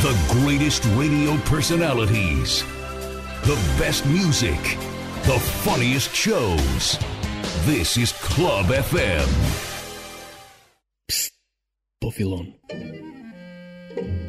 The greatest radio personalities, the best music, the funniest shows. This is Club FM. Psst, Buffilon. Good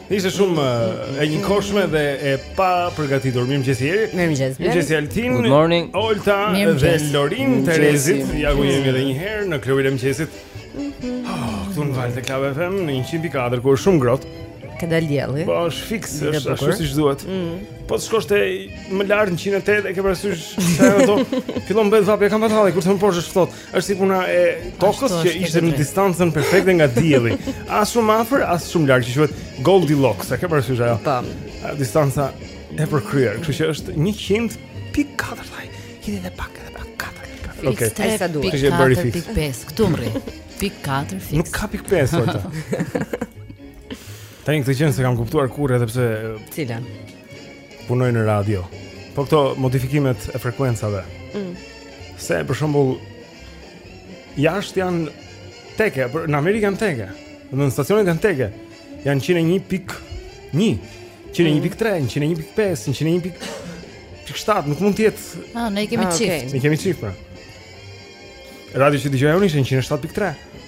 Ishte shumë e ngjirur dhe e papërgatitur Mirëmëngjesi Eri Mirëmëngjesi Mirëmëngjesi Altin Good morning Olta dhe Lorin Terezit Ja ku jemi dhe njëherë në klubin e mëngjesit oh, Këtu në valët e Club FM në 104 ku është shumë grot Ka dalë dielli Po është fiks është ashtu si ç'duhet mm. Po të shkosh ti më lart në 108 e ke parasysh Sa e do Fillon bëhet vapë e kam fatë halë Kurse më poshë është ftohtë Është si puna e tokës që është në distancën perfekte nga dielli. As shumë afër, as shumë larg, që quhet Goldilocks. E ke parasysh ajo? Po. Distanca e përkryer, kështu që është 100.4 thaj. Hidhe dhe pak edhe pak 4. Okej. Aq sa duhet. Kishe bërë pikë. 5 këtu mbrrin. Pikë 4 fiks. Nuk ka pikë 5 sot. Tani këtë gjë s'e kam kuptuar kurrë edhe pse Cila? punoj në radio. Po këto modifikimet e frekuencave. Mm. Se për shembull jashtë janë teke, për, në Amerikë janë teke. Domethënë stacionet janë teke. Janë 101.1, 101.3, 101.5, 101.7, nuk mund të jetë. Ah, ne kemi ah, çift. Okay. Ne kemi çift pra. Radio që dëgjoja unë ishte 107.3.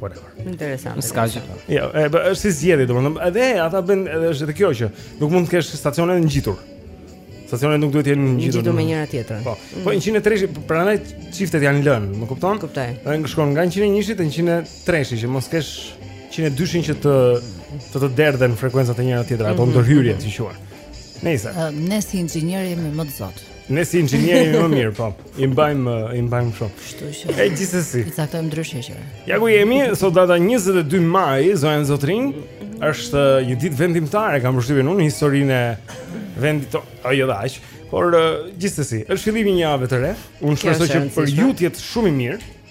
Whatever. Interesant. S'ka gjë. Jo, është si zgjedhje domethënë. Edhe ata bën edhe është edhe kjo që nuk mund të kesh stacione të ngjitur. Stacionet nuk duhet të jenë ngjitur. Ngjitur me njëra tjetrën. Po. Mm. Po 103-shi, prandaj çiftet janë lënë, më kupton? Kuptoj. Ai shkon nga 101-shi te 103-shi që mos kesh 102-shin që të të të derdhen frekuencat te njëra-tjetra, apo mm -hmm. ndërhyrje, si quhen. Nëse. Ne si inxhinierë jemi më të zotë. Ne si inxhinierë jemi më mirë, po. I mbajmë, i mbajmë kështu. Kështu që. E gjithsesi. I caktojmë ndryshe që. Ja ku jemi, sot data 22 maj, zonja e zotërinj, është uh, një ditë vendimtare, kam përshtypjen në historinë e vendit tonë, ose jo dhe aq. Por uh, gjithsesi, është fillimi i një jave të re. Unë shpresoj që për ju të jetë shumë i mirë.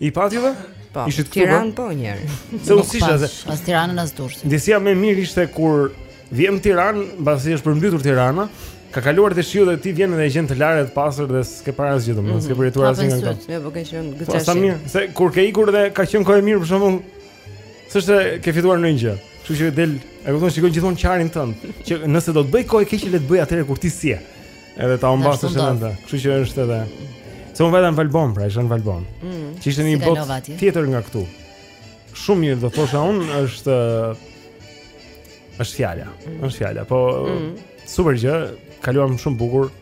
I pati dhe? Po, ishit këtu Tiranë po një herë Se unë s'isha as Tiranë as Durrës Ndjesia më e mirë është kur Vjen në Tiranë, mbasi është përmbytur Tirana Ka kaluar dhe shiu dhe ti vjen dhe e gjen të larë të pastër dhe s'ke parë asgjë domethënë, mhm. s'ke përjetuar asgjë nga këto. Ja, po ke qenë po, gëtëshi. Sa mirë, se kur ke ikur dhe ka qenë kohë mirë për shembull, s'është se ke fituar ndonjë gjë. Kështu që del, e kupton, shiko gjithmonë qarin tënd, që nëse do të bëjë kohë e keqe le të bëjë atëherë kur ti s'je. Edhe ta humbasësh edhe atë Kështu që është edhe Se unë vajta në Valbonë, pra isha në Valbonë mm, Që ishte një botë tjetër nga këtu Shumë mirë do thosha unë është është fjala mm. është fjala Po mm. super gjë Kaluam shumë bukur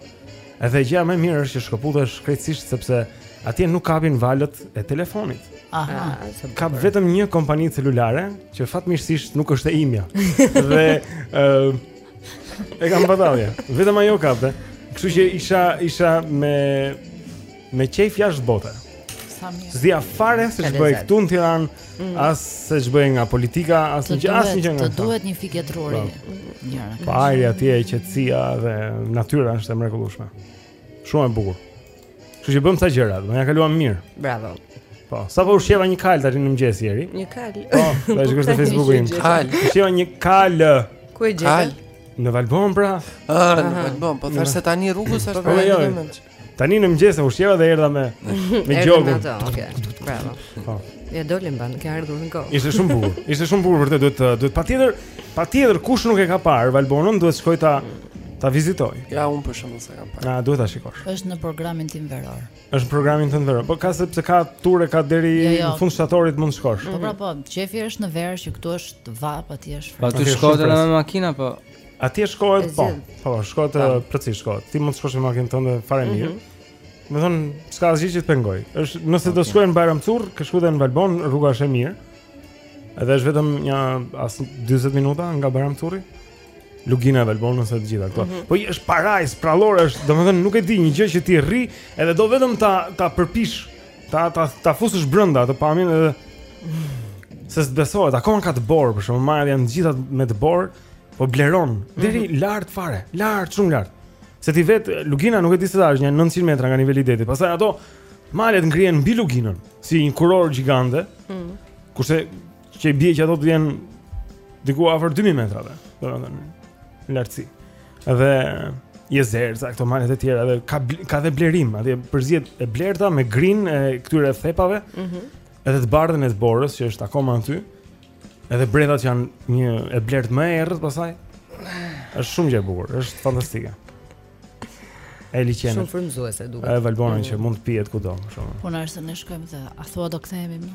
Edhe gjëja më e mirë është që shkëputesh krejtësisht Sepse atje nuk kapin valët e telefonit Aha, ah, ka vetëm një kompani celulare që fatmirësisht nuk është e imja. Dhe ë uh, E kam batalje. Vetëm ajo kapte. Kështu që isha isha me me qejf jashtë bote. Sa mirë. S'dija fare se ç'bëhej këtu në Tiranë, mm. as se ç'bëhej nga politika, as një as një gjë nga. Të duhet me fikë trurin. Njëra. Po ajri atje e qetësia dhe natyra është e mrekullueshme. Shumë e bukur. Kështu që bëmë ca gjëra dhe ia kaluam mirë. Bravo. Po, sapo ushqeva një kalë tani në mëngjes herët? Një kalë. Po, sa është në Facebookin? Kalë. Ushqeva një kalë. Ku e gjete? Në Valbonë pra. Ah, në Valbonë, po thashë se tani rrugës është po, jo, jo. më. Tani në mëngjes e ushqeva dhe erdha me me gjogun. Okej. Bravo. Po. Ia dole mbanë, ke ardhur në kohë. Ishte shumë bukur. Ishte shumë bukur vërtet, duhet duhet patjetër, patjetër kush nuk e ka parë Valbonën, duhet të shkojë ta Ta vizitojë. Ja unë për shembull s'e kam parë. Na duhet ta shikosh. Është në programin tim veror. Është në programin tënd veror. Po ka sepse ka ture ka deri jo, jo. në fund shtatorit mund të shkosh. Po pra po, qejfi është në verë që këtu është vapë aty është. Po si shkohet edhe me makina po. Aty shkohet po. Po shkohet plotësisht shkohet. Ti mund të shkosh me makinën tënde fare mhm. mirë. Mm -hmm. Domethënë, s'ka asgjë që të pengojë. Është, nëse okay. do shkosh në Bajram Curr, ke shkuar në Valbonë, rruga është e mirë. Edhe është vetëm një as 40 minuta nga Bajram Curri. Lugina e Valbonës e të gjitha këto. Mm -hmm. Po është parajsë, përrallore është, domethënë nuk e di një gjë që ti rri, edhe do vetëm ta ta përpish, ta ta ta fusësh brenda atë pamjen edhe s'të besohet, akoma ka dëborë, për shembull, malet janë të gjitha me dëborë, po bleron, mm -hmm. deri mhm. lart fare, lart, shumë lart. Se ti vetë, Lugina nuk e di se sa është një 900 metra nga niveli i detit, pastaj ato malet ngrihen mbi Luginën, si një kurorë gjigante, mm -hmm. kurse Që i bje që ato të jenë diku afër 2000 metrave, domethënë në lartësi. Dhe Jezerca këto malet e tjera dhe ka ka dhe blerim, atje përzihet e blerta me grin e këtyre thepave. Mhm. Mm edhe të bardhën e dëborës që është akoma aty. Edhe bredhat që janë një e blertë më e errët pastaj. Është shumë gjë e bukur, është fantastike. E liqenë. Shumë frymëzuese duket. Ajo Valbona mm -hmm. që mund të pihet kudo, për shembull. Po na është ne shkojmë dhe a thua do kthehemi më?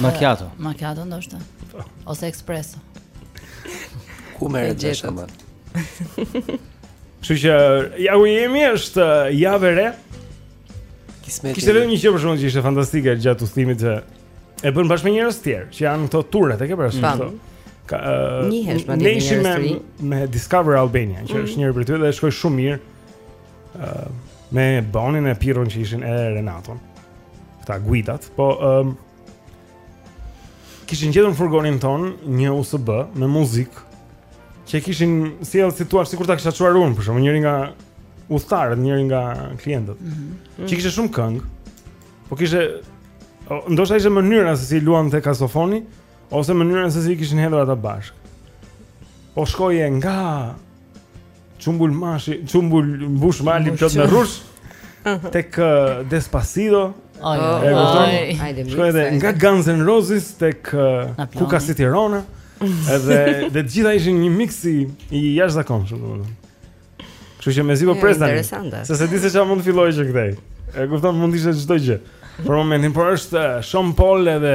Macchiato. Macchiato ndoshta. Ose espresso. Ku mund ta gjesh atë? Kështu që ja ku jemi është javë e re. Kismet. Kishte vetëm një gjë për shembull që ishte fantastike gjatë udhëtimit se e bën bashkë me njerëz të tjerë që janë këto turet e ke parasysh këto. Ka njihesh me njerëz të rinj me Discover Albania, që është mhm. njëri prej tyre dhe shkoi shumë mirë. uh, me Bonin e Pirron që ishin e Renaton. Këta guidat, po um, kishin gjetur në furgonin ton një USB me muzikë që kishin sjell si thua sikur ta kisha çuar unë, për shembull njëri nga udhëtarët, njëri nga klientët. Mm -hmm. Që kishte shumë këngë. Po kishte ndoshta ishte mënyra se si luante kasofoni ose mënyra se si kishin hedhur ata bashkë. Po shkoje nga Çumbul mashi, çumbul mbush mali plot me rrush. Tek uh, Despacito. Ai, ai, ai, ai, ai, nga Guns N' Roses tek uh, Kuka City Rona. Edhe dhe të gjitha ishin një mix i i jashtëzakonshëm, domethënë. Kështu që mezi po pres tani. Se s'e di se çfarë mund të fillojë që këtej. E kupton mund të ishte çdo gjë. Për momentin po është uh, Sean Paul edhe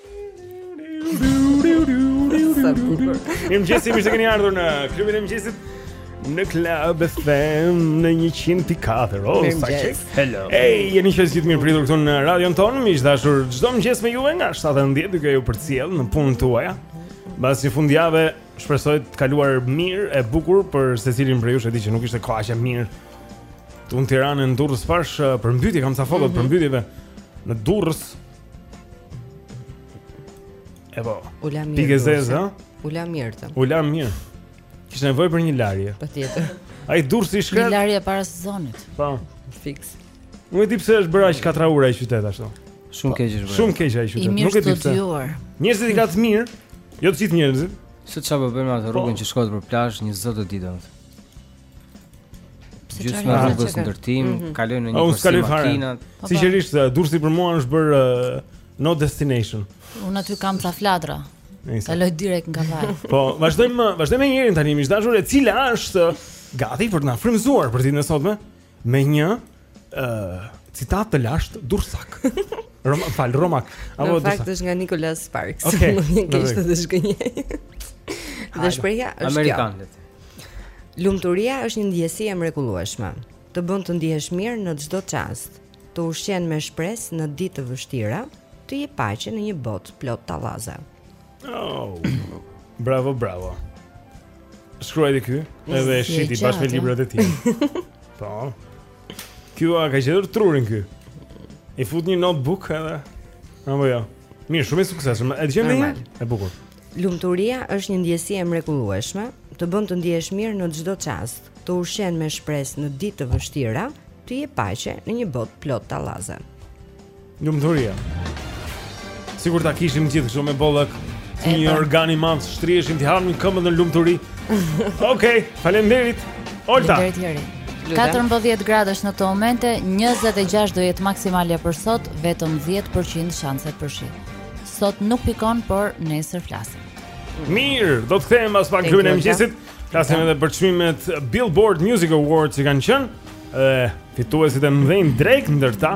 Mirëmëngjesi, mirë se keni ardhur në klubin e mëngjesit Në Club FM në 100.4 O, sa qejf Hello Ej, jeni shumë të mirëpritur këtu në radion tonë Miq të dashur çdo mëngjes me juve nga 7.10 Duke ju përcjellë në punët tuaja Pas një fundjave shpresoj të kaluar mirë e bukur Për secilin prej jush e di që nuk ishte koha aq e mirë Tu në Tiranë në Durrës pashë Përmbytje, kam ca foto mm -hmm. përmbytjeve Në Durrës E po. U la mirë. Pikë zezë, ha? U la mirë të. U la mirë. Kishte nevojë për një larje. Patjetër. Ai Durrësi i shkretë. Një larje para sezonit. Po. Fiks. Nuk e di pse është bërë aq katrahurë ai qytet ashtu. Shumë keq është bërë. Shumë keq ai qytet. Nuk e di pse. Njerëzit i ka të mirë. Jo të gjithë njerëzit. Se çfarë po bëjnë me atë rrugën po. që shkon për plazh një zot e di. Gjysma e rrugës në ndërtim, mhm. kalojnë në një korsi makinat. Po, Sigurisht, po. Durrësi për mua është bër no destination. Unë aty kam ca flatra. Kaloj direkt në Kavajë. Po, vazhdojmë, vazhdojmë me Nerin tani, miq të dashur, e cila është gati për të na frymëzuar për ditën e sotme me një ë uh, citat të lashtë durrsak. Roma, fal Romak. Apo durrsak. Fakt është nga Nicholas Sparks. Okej. Okay. Nuk e kishte të zgjënjej. Dhe shprehja është Amerikan, kjo. Lumturia është një ndjesi e mrekullueshme. Të bën të ndihesh mirë në çdo çast, të ushqen me shpresë në ditë të vështira, të jep paqe në një botë plot tallaze. Oh. Bravo, bravo. Shkruaj dhe ky, edhe e shiti bashkë me librat e tij. Po. Ky e ka gjetur trurin ky. I fut një notebook edhe. Apo jo. Mirë, shumë i suksesshëm. E dëgjojmë një herë. E bukur. Lumturia është një ndjesi e mrekullueshme, të bën të ndihesh mirë në çdo çast, të ushqen me shpresë në ditë të vështira, të jep paqe në një botë plot tallaze. Lumturia. Sikur ta kishim të gjithë kështu me bollëk. Si një organi madh shtriheshim t'i hapnim këmbët në lumturi. Okej, okay, faleminderit. Olta. Faleminderit. 14 gradë në këto momente, 26 do jetë maksimalja për sot, vetëm 10% shanset për shi. Sot nuk pikon, por nesër flasim. Mirë, do të kthehemi pas pak në klubin e mëngjesit. Flasim edhe për çmimet Billboard Music Awards që kanë qenë. Ëh, fituesit e mëdhenj Drake ndër ta.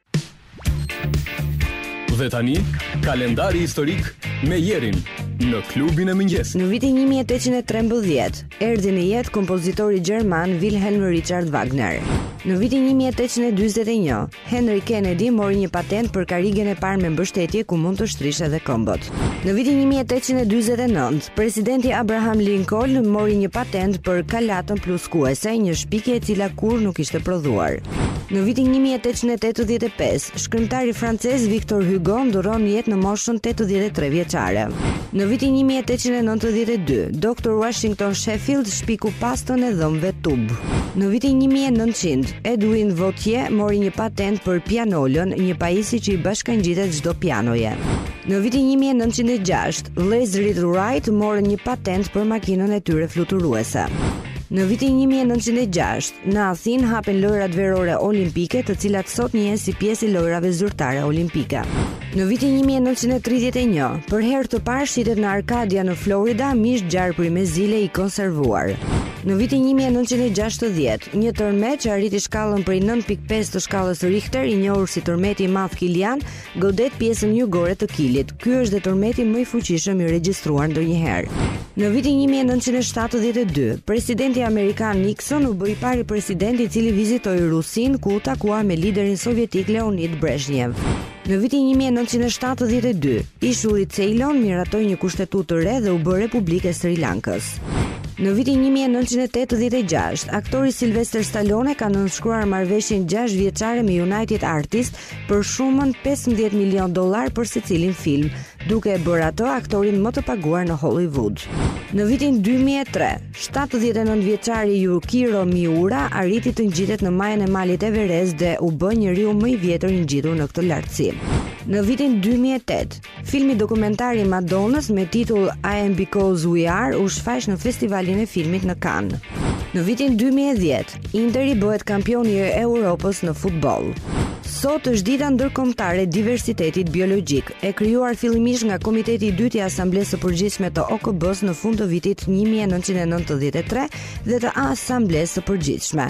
Dhe tani, kalendari historik me Jerin në klubin e mëngjesit. Në vitin 1813, erdhi në jetë kompozitori gjerman Wilhelm Richard Wagner. Në vitin 1841, Henry Kennedy mori një patent për karigen e parë me mbështetje ku mund të shtrish edhe këmbët. Në vitin 1849, presidenti Abraham Lincoln mori një patent për kalatën pluskuese, një shpikje e cila kurrë nuk ishte prodhuar. Në vitin një mijë e tetëqind e tetëdhjetë e pesë, shkrimtari francez Victor Hugo ndërron jetë në moshën tetëdhjetë e tre vjeçare. Në vitin një mijë e tetëqind e nëntëdhjetë e dy, Doktor Washington Sheffield shpiku pastën e dhëmbëve tub. Në vitin një mijë e nëntëqind, Edwin Votey mori një patent për pianolën, një pajisje që i bashkangjitet çdo pianoje. Në vitin një mijë e nëntëqind e gjashtë, vëllezërit Wright morën një patent për makinën e tyre fluturuese. Në vitin 1906, në Athinë hapen lojërat verore olimpike, të cilat sot s'njihen si pjesë e lojërave zyrtare olimpike. Në vitin 1931, për herë të parë shitet në Arkadia në Florida mish gjarpëri me zile i konservuar. Në vitin 1960, një tërmet që arriti shkallën prej 9.5 të shkallës Richter, i njohur si tërmeti i madh kilian, Godet pjesën jugore të Kilit. Ky është dhe tërmeti më i fuqishëm i regjistruar ndonjëherë. Në vitin 1972, presidenti amerikan Nixon u bë i pari president i cili vizitoi Rusinë ku u takua me liderin sovjetik Leonid Brezhnev. Në vitin 1972, ishulli Ceylon miratoi një kushtetutë të re dhe u bë Republika e Sri Lankës. Në vitin 1986, aktori Sylvester Stallone ka nënshkruar marrëveshjen 6 vjeçare me United Artists për shumën 15 milion dollar për secilin film, duke e bërë atë aktorin më të paguar në Hollywood. Në vitin 2003, 79 vjeçari Yuichiro Miura arriti të ngjitet në majën e malit Everest dhe u bë njeriu më i vjetër i ngjitur në këtë lartësi. Në vitin 2008, Filmi dokumentar i Madonës me titull I Am Because We Are u shfaq në Festivalin e Filmit në Cannes. Në vitin 2010, Interi bëhet kampion i Europës në futboll. Sot është dita ndërkombëtare e diversitetit biologjik, e krijuar fillimisht nga Komiteti i Dytë i Asamblesë së Përgjithshme të OKB-së në fund të vitit 1993 dhe të Asamblesë së Përgjithshme.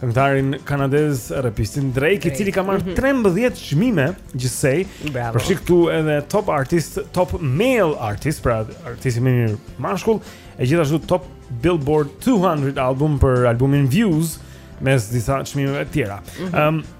këngëtarin kanadez reperistin Drake, i cili ka marrë mm -hmm. 13 çmime gjithsej. Bravo. Përfshi këtu edhe top artist, top male artist, pra artisti më i mirë mashkull, e gjithashtu top Billboard 200 album për albumin Views mes disa çmimeve të tjera. Ëm mm -hmm. um,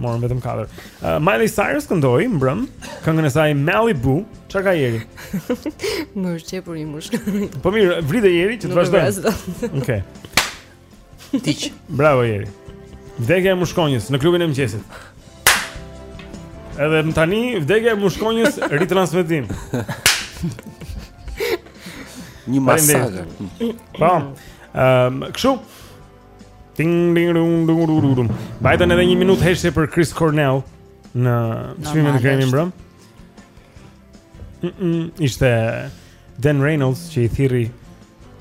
Morën vetëm katër. Uh, Miley Cyrus këndoi mbrëm këngën e saj Malibu. Çka ka Jeri? Më është qepur një mushkë. Po mirë, vrite Jeri që të vazhdojmë. Okej. Tiç. Bravo Jeri. Vdekja e mushkonjës në klubin e mëngjesit. Edhe më tani vdekja e mushkonjës ritransmetim. Një masakër. Po. Ehm, um, kështu Ding ding dum dum dum dum. Mbajtën edhe 1 minutë heshtje për Chris Cornell në çmimet Grammy mbrëm. Ishte Dan Reynolds që i thirri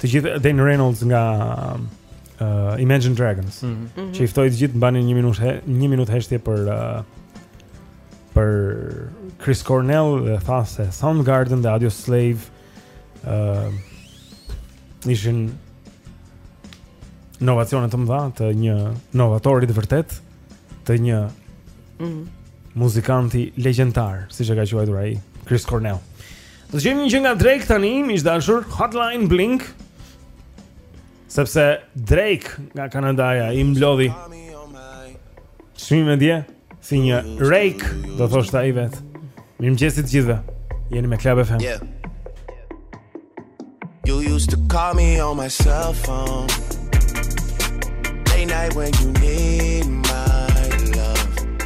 të gjithë Dan Reynolds nga uh, Imagine Dragons. Mm -hmm. Që i ftoi të gjithë të mbanin 1 minutë 1 minutë heshtje për uh, për Chris Cornell dhe tha se Soundgarden dhe Audioslave ë uh, ishin inovacione të mëdha të një novatori të vërtetë, të një mm -hmm. muzikanti legjendar, siç e ka quajtur ai, Chris Cornell. Do të dëgjojmë një këngë nga Drake tani, miq të dashur, Hotline Bling. Sepse Drake nga Kanadaja i mblodhi çmimet dje Si një rake Do thoshte ai vetë Mirëmëngjesi të gjithëve Jeni me Club FM yeah. You used to call me on my cell phone Late night when you need my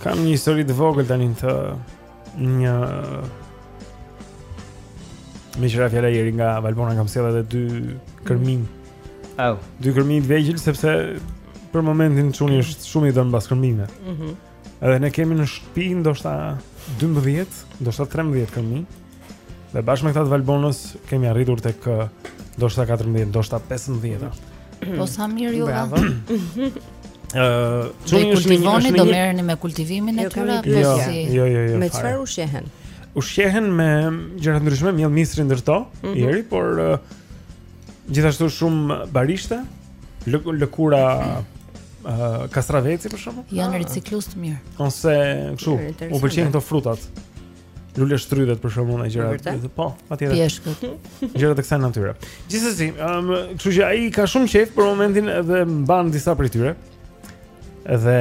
Kam një histori të vogël tani të një Meqë ra fjala Jeri nga Valbona kam sjellë edhe dy kërmij oh. Dy kërmij të vegjël sepse për momentin çuni është shumë i dhënë mbas kërmijve mm -hmm. Edhe ne kemi në shtëpi ndoshta 12, ndoshta 13 kërmij. Dhe bashkë me këta të Valbonës kemi arritur tek ndoshta 14, ndoshta 15. Po sa mirë ju ka. Ë, çuni është një voni do merreni me kultivimin e jo, tyre apo jo, si? Jo, jo, jo. Me çfarë ushqehen? Ushqehen me gjëra të ndryshme, miell misri ndër to, mm -hmm. Jeri, por Gjithashtu shumë barishte, lë, lëkura uh, kastraveci për shembull. Janë ah. riciklues të mirë. Ose kështu, u pëlqejnë këto frutat. Luleshtrydhet për shembull në gjëra. Po, patjetër. Pjeshkët. Gjëra të kësaj natyre. Gjithsesi, um, kështu që ai ka shumë qejf për momentin dhe mban disa prej tyre. Dhe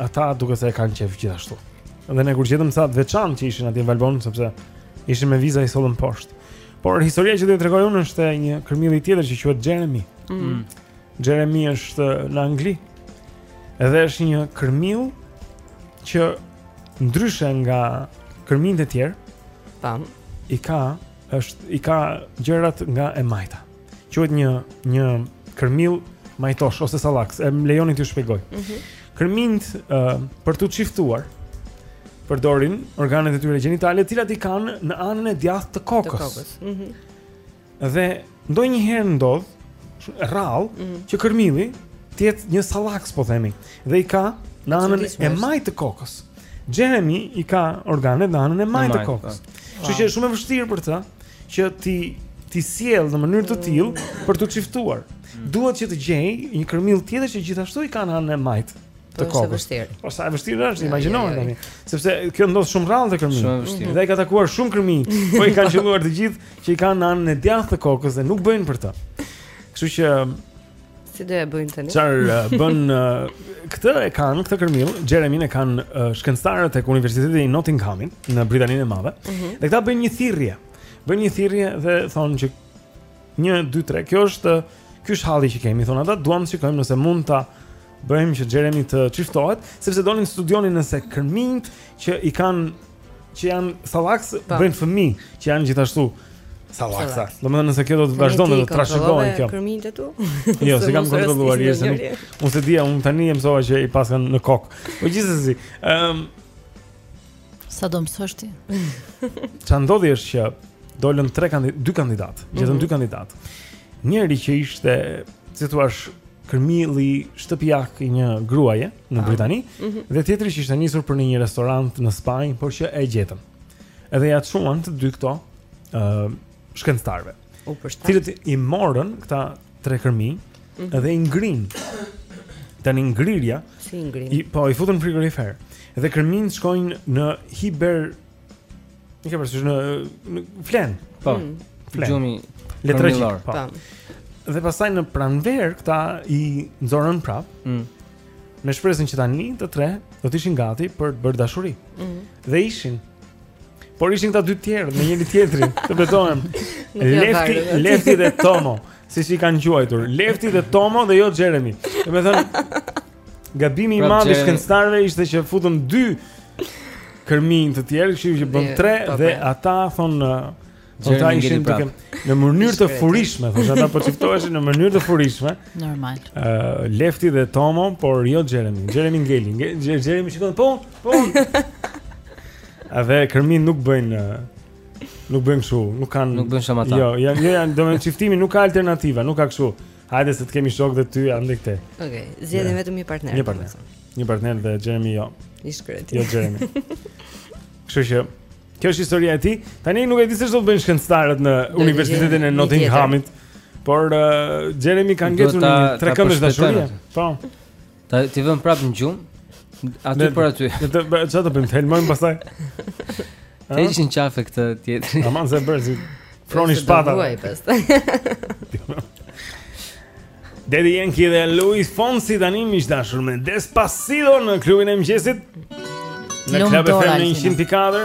ata duket se e kanë qejf gjithashtu. Dhe ne kur gjetëm ca të veçantë që ishin atje në Valbonë sepse ishin me viza i sollëm poshtë. Por historia që do të tregoj unë është e një kërmilli tjetër që quhet Jeremy. Mm. mm. Jeremy është në Angli. Edhe është një kërmill që ndryshe nga kërmijtë e tjerë, tan i ka është i ka gjërat nga e majta. Quhet një një kërmill majtosh ose sallaks. E më lejoni t'ju shpjegoj. Mm -hmm. Kërmijtë uh, për t'u çiftuar përdorin organet e tyre gjenitale, të cilat i kanë në anën e djathtë të kokës. Të kokës. Mm -hmm. Dhe ndonjëherë ndodh rrallë mm -hmm. që kërmilli të jetë një sallaks po themi dhe i ka në anën e majtë të kokës. Jeremy i ka organet në anën e majtë të kokës. Kështu që është shumë e vështirë për të. që t'i t'i sjellë në mënyrë të tillë për t'u çiftuar. Mm. Duhet që të gjejë një kërmill tjetër që gjithashtu i ka në anën e majtë të kokës. Është vështirë. Po sa e vështirë është, imagjinoni tani, sepse kjo ndodh shumë rrallë te kërmijtë. Shumë vështirë. Dhe ai ka takuar shumë kërmij, po i kanë qëlluar të gjithë që i kanë në anën e djathtë të kokës dhe nuk bëjnë për të. Kështu që Si do e bëjnë tani? Çfarë bën këtë e kanë këtë kërmill, Jeremin e kanë shkencëtarët tek Universiteti i Nottinghamit në Britaninë e Madhe. Mm -hmm. Dhe këta bëjnë një thirrje. Bëjnë një thirrje dhe thonë që 1 2 3, kjo është ky është halli që kemi thonë ata, duam të shikojmë nëse mund ta bëjmë që Jeremy të çiftohet, sepse donin studionin nëse kërmijtë që i kanë që janë sallaksa po. bëjnë fëmijë, që janë gjithashtu sallaksa. Domethënë nëse kjo do të vazhdonte të trashëgohej kjo. Kërmijtë e tu. Jo, s'e kam kontrolluar jeri se nuk s'e dija, unë tani mësova që i paskan në kokë. Po gjithsesi, ëm ehm, sa do mësosh ti? Ça ndodhi është që dolën tre kandidatë, dy kandidatë, gjetën mhm. dy kandidatë. Njëri që ishte, si të thuash, kërmilli shtëpiak i një gruaje, në Britani mm -hmm. dhe tjetri që ishte nisur për në një restorant në Spanjë, por që e gjetën. Edhe ia çuan të dy këto ë uh, shkencëtarëve. U përshtat. Të cilët i morën këta tre kërmij mm -hmm. dhe i ngrinë. Tani ngrirja si i ngrinë. I, po i futën në frigorifer. Dhe kërmijtë shkojnë në hiber Nuk e përsëri në në flenë. Po. Mm. Gjumi letargjik. Po. po. Dhe pastaj në pranverë këta i nxorën prapë. Mm. Me shpresën që tani të tre do të ishin gati për të bërë dashuri. Mm. Dhe ishin. Por ishin këta dy të tjerë me njëri tjetrin, të betohem. Lefti, Lefti dhe Tomo, siç i kanë quajtur. Lefti dhe Tomo dhe jo Jeremy. Domethënë Gabimi i pra madh i shkencëtarëve ishte që futën dy kërmijë të tjerë, kështu që u bënë tre po, dhe po. ata thonë Po ata ishin duke në mënyrë të furishme, thoshë ata po çiftoheshin në mënyrë të furishme. Normal. Ë uh, Lefti dhe Tomo, por jo Jeremy. Jeremy ngeli, Jeremy shikon po, po. A dhe kërmijtë nuk bëjnë nuk bëjnë kështu, nuk kanë nuk bëjnë shamata. Jo, janë jo janë domethënë çiftimi nuk ka alternativa, nuk ka kështu. Hajde se të kemi shok dhe ty andej këtej. Okej, okay, zgjedhim vetëm një partner. Një partner. Një partner dhe Jeremy jo. I shkreti. Jo Jeremy. Kështu që kjo është historia e tij. Tani nuk e di se ç'do të bëjnë shkencëtarët në Universitetin e Nottinghamit, por uh, Jeremy ka ngelur te një trekëndësh dashuri. Po. Ta t'i vëmë prapë në gjumë. Aty për aty. Ne të bëj çfarë të bëjmë? Helmojmë pastaj. Të heqim qafe këtë tjetër. Aman se bëre si Froni i Shpatave. Daddy Yankee dhe Luis Fonsi tani miq të dashur me Despacito në klubin e mëngjesit. Në Club FM 104.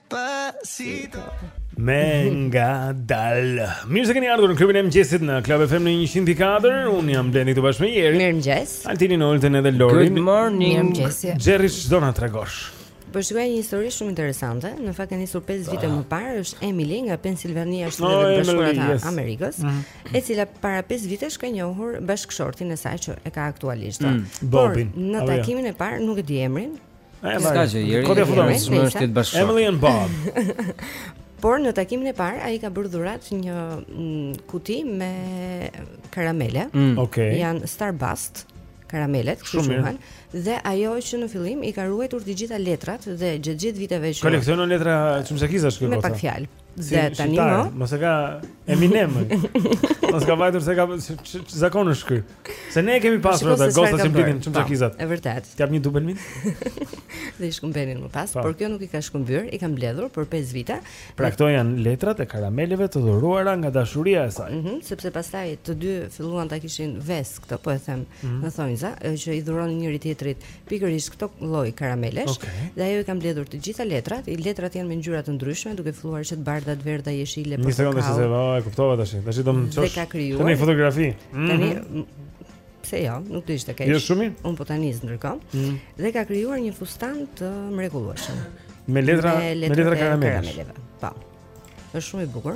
Pasito Me ngadalë Mirë se keni ardhur në klubin e mëngjesit në Club FM në 104 Unë jam Blendi këtu bashkë me Jerin Mirëmëngjes Altinin Oltën edhe Lorin Good morning Mirëmëngjesi Jeri ç'do na tregosh Po një histori shumë interesante. Në fakt e nisur 5 vite ah. më parë është Emily nga Pennsylvania, Shtetet oh, e Bashkuara të Amerikës, mm. e cila para 5 vitesh ka njohur bashkëshortin e saj që e ka aktualisht. Mm, Por në takimin e parë nuk e di emrin, S'ka gjë Jeri. Kur e futon në shtet bashkë. Emily and Bob. Por në takimin e parë ai ka bërë dhuratë një mm, kuti me karamele. Mm. Okej. Okay. Janë Starburst karamelet, kështu quhen. Dhe ajo që në fillim i ka ruajtur të gjitha letrat dhe gjatë gjithë viteve që koleksionon letra çamçakizash kjo. Me pak fjalë. Dhe tani më, mos e ka Eminem. Mos ka vajtur se ka zakon është ky. Se ne kemi po pasur atë gocat që mblidhnin çam po, çakizat. Është vërtet. Ka një dubelmint. Dhe i shkëmbenin më pas, po. por kjo nuk i ka shkëmbyer, i ka mbledhur për 5 vite. Pra këto janë letrat e karameleve të dhuruara nga dashuria e saj. Mhm, sepse pastaj të dy filluan ta kishin ves Këto po e them, mm -hmm. në thonjza, që i dhuronin njëri tjetrit pikërisht këto lloj karamelesh okay. dhe ajo i ka mbledhur të gjitha letrat, i letrat janë me ngjyra të ndryshme, duke filluar që të bardha, të verdha, jeshile, portokalli. Një sekondë të thënë, oh, e kuptova tash. Tash do të çosh. Te një fotografi. Mm -hmm. Tani mhm. pse jo, nuk do ishte keq. Jo shumë. Unë po tani ndërkohë. Mm -hmm. Dhe ka krijuar një fustan të mrekullueshëm. Me letra, me letra, me letra karameleve. Po. Është shumë i bukur.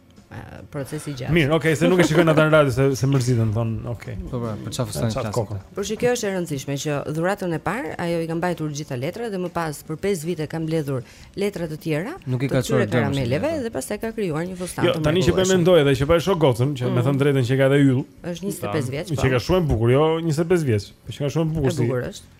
proces i gjatë. Mirë, okay, se nuk e shikojnë ata në radio se se mërziten thonë, okay. Po pra, për çfarë fustan çfarë kokën. Por që kjo është e rëndësishme që dhuratën e parë ajo i ka mbajtur gjitha letrat dhe më pas për 5 vite ka mbledhur letra të tjera nuk i ka çuar karamelet dhe pastaj ka krijuar një fustan. Jo, tani që po mendoj edhe që po e shoh gocën, që mm. me thën të drejtën që ka edhe yll. Është 25 vjeç. Që po. ka shumë bukur, jo 25 vjeç, po që ka shumë bukur. Është bukur është.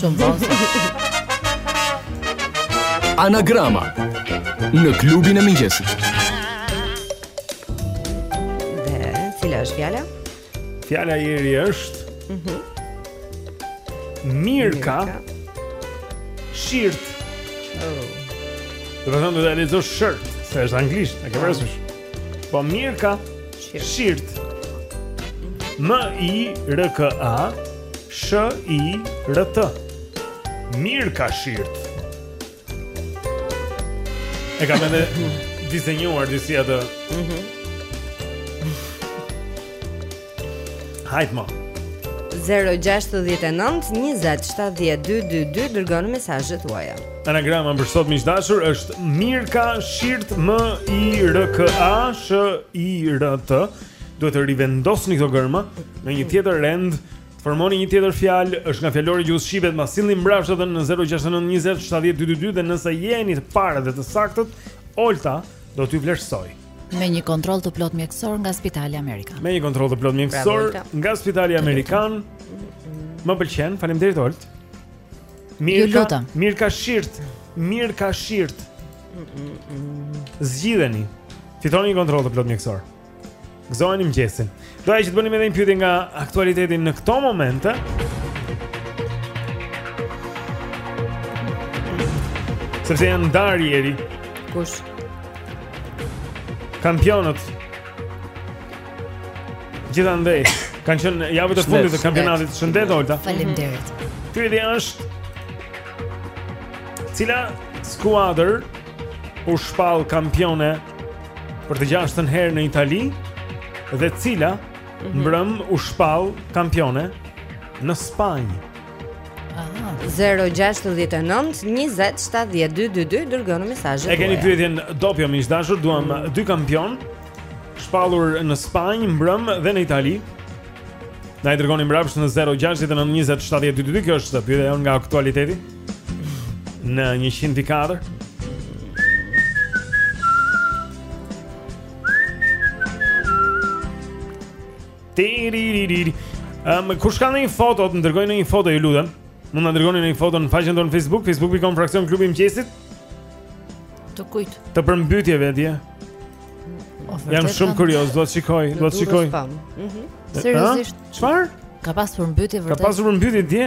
Shumë bonse. Anagrama në klubin e mëngjesit. Dhe cila është fjala? Fjala e ri është. Mhm. Mm Mirka. Shirt. Oh. Do të thonë do të shirt, se është anglisht, e ke parasysh? Po Mirka. Shirt. M I R K A. Sh I R T Mirka shirt. E kam edhe dizenjuar disi atë. Mhm. Mm Hajt mo. 069 20 70 222 dërgoni mesazhet tuaja. Anagrama për sot miq të dashur është Mirka Shirt M I R K A Sh I R T. Duhet të rivendosni këto gërma në një tjetër rend, të formoni një tjetër fjalë, është nga fjalori i gjuhës shqipe, ma sillni mbrapsht atë në 069 20 70 222 dhe nëse jeni të parët dhe të saktët, Olta do t'ju vlerësojë me një kontroll të plot mjekësor nga Spitali Amerikan. Me një kontroll të plot mjekësor nga Spitali Amerikan. Më pëlqen, faleminderit Olt. Mirka, Mirka shirt, Mirka shirt. Zgjidheni. Fitoni një kontroll të plot mjekësor. Gëzojeni mëngjesin Doja që të bënim edhe një pyetje nga aktualiteti në këto momente Sepse janë ndarë Eri Kush? Kampionët Gjithandej Kanë qenë javët e fundit të kampionatit Shëndet, Olta Faleminderit Pyetja është Cila skuadër U shpall kampione për të gjashtën herë në Itali dhe cila mhm. mbrëm u shpall kampione në Spanjë. 0-6-19-27-12-22 Dërgoni mesazhet E keni pyetjen dopio miq të dashur Duam mm. dy kampionë Shpallur në Spanjë, mbrëm dhe në Itali Na i dërgoni mbrapsht në 0-6-19-27-12-22 Kjo është pyetja nga aktualiteti Në 104 Tiriririri um, Kush ka ndonjë foto, të na dërgojë ndonjë foto ju lutem Mund na dërgoni një foto në faqen tonë Facebook Facebook.com fraksion klubi mëngjesit Të kujt Të përmbytjeve dje Jam shumë kurioz, dua të shikoj Dua të shikoj mhm. Seriozisht Çfarë? Ka pasur përmbytje vërtet Ka pasur përmbytje dje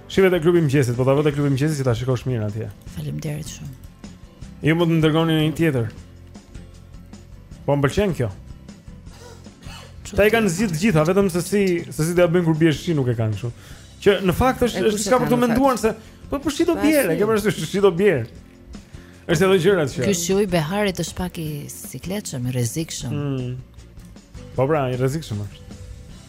Shihe te klubi mëngjesit, po ta vë te klubi mëngjesit që ta shikosh mirë atje Faleminderit shumë Ju mund të na dërgoni një tjetër Po më pëlqen kjo Ta i kanë zgjidhë gjitha, vetëm se si, se si t'ia bëjnë kur bie shi nuk e kanë shumë Që në fakt është, është diçka për të menduar se Po për shi do bjerë, e ke parasysh shi do bjerë është edhe gjërat që Ky shiu i beharit është pak i sikletshëm, rrezikshëm. Hmm. Po pra, i rrezikshëm është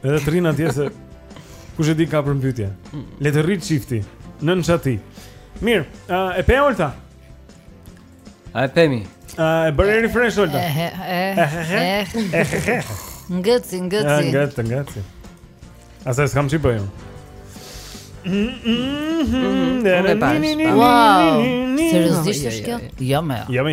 Edhe të rrinë atje se Kush e di ka përmbytje Le të rrijë çifti Në në çati Mirë, uh, e pe Olta A e pemi uh, E bëre refresh Olta E he he E he he Ngëci, ngëci Ngëci, ngëci Asa e s'kam që i bëjmë Wow, seriozisht është kjo? Jo më. Jo më.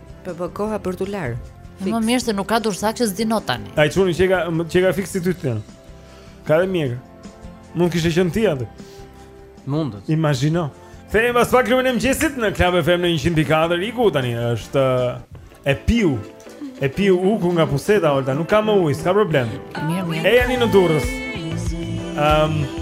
Po po koha për tu lar. Më mirë se nuk ka durrsak që s'di not tani. Ai çuni që ka që ka fiksim ty tani. Ka dhe mjekër. Mund të kishte qenë ti aty. Mundet. Imagjino. Kthehemi pas pak klubin e mëngjesit në Club FM në 104. Iku tani është e piu. E piu ujku nga puseta Olta, nuk ka më ujë, s'ka problem. Mirë, mirë. Ejani në Durrës. Ehm um,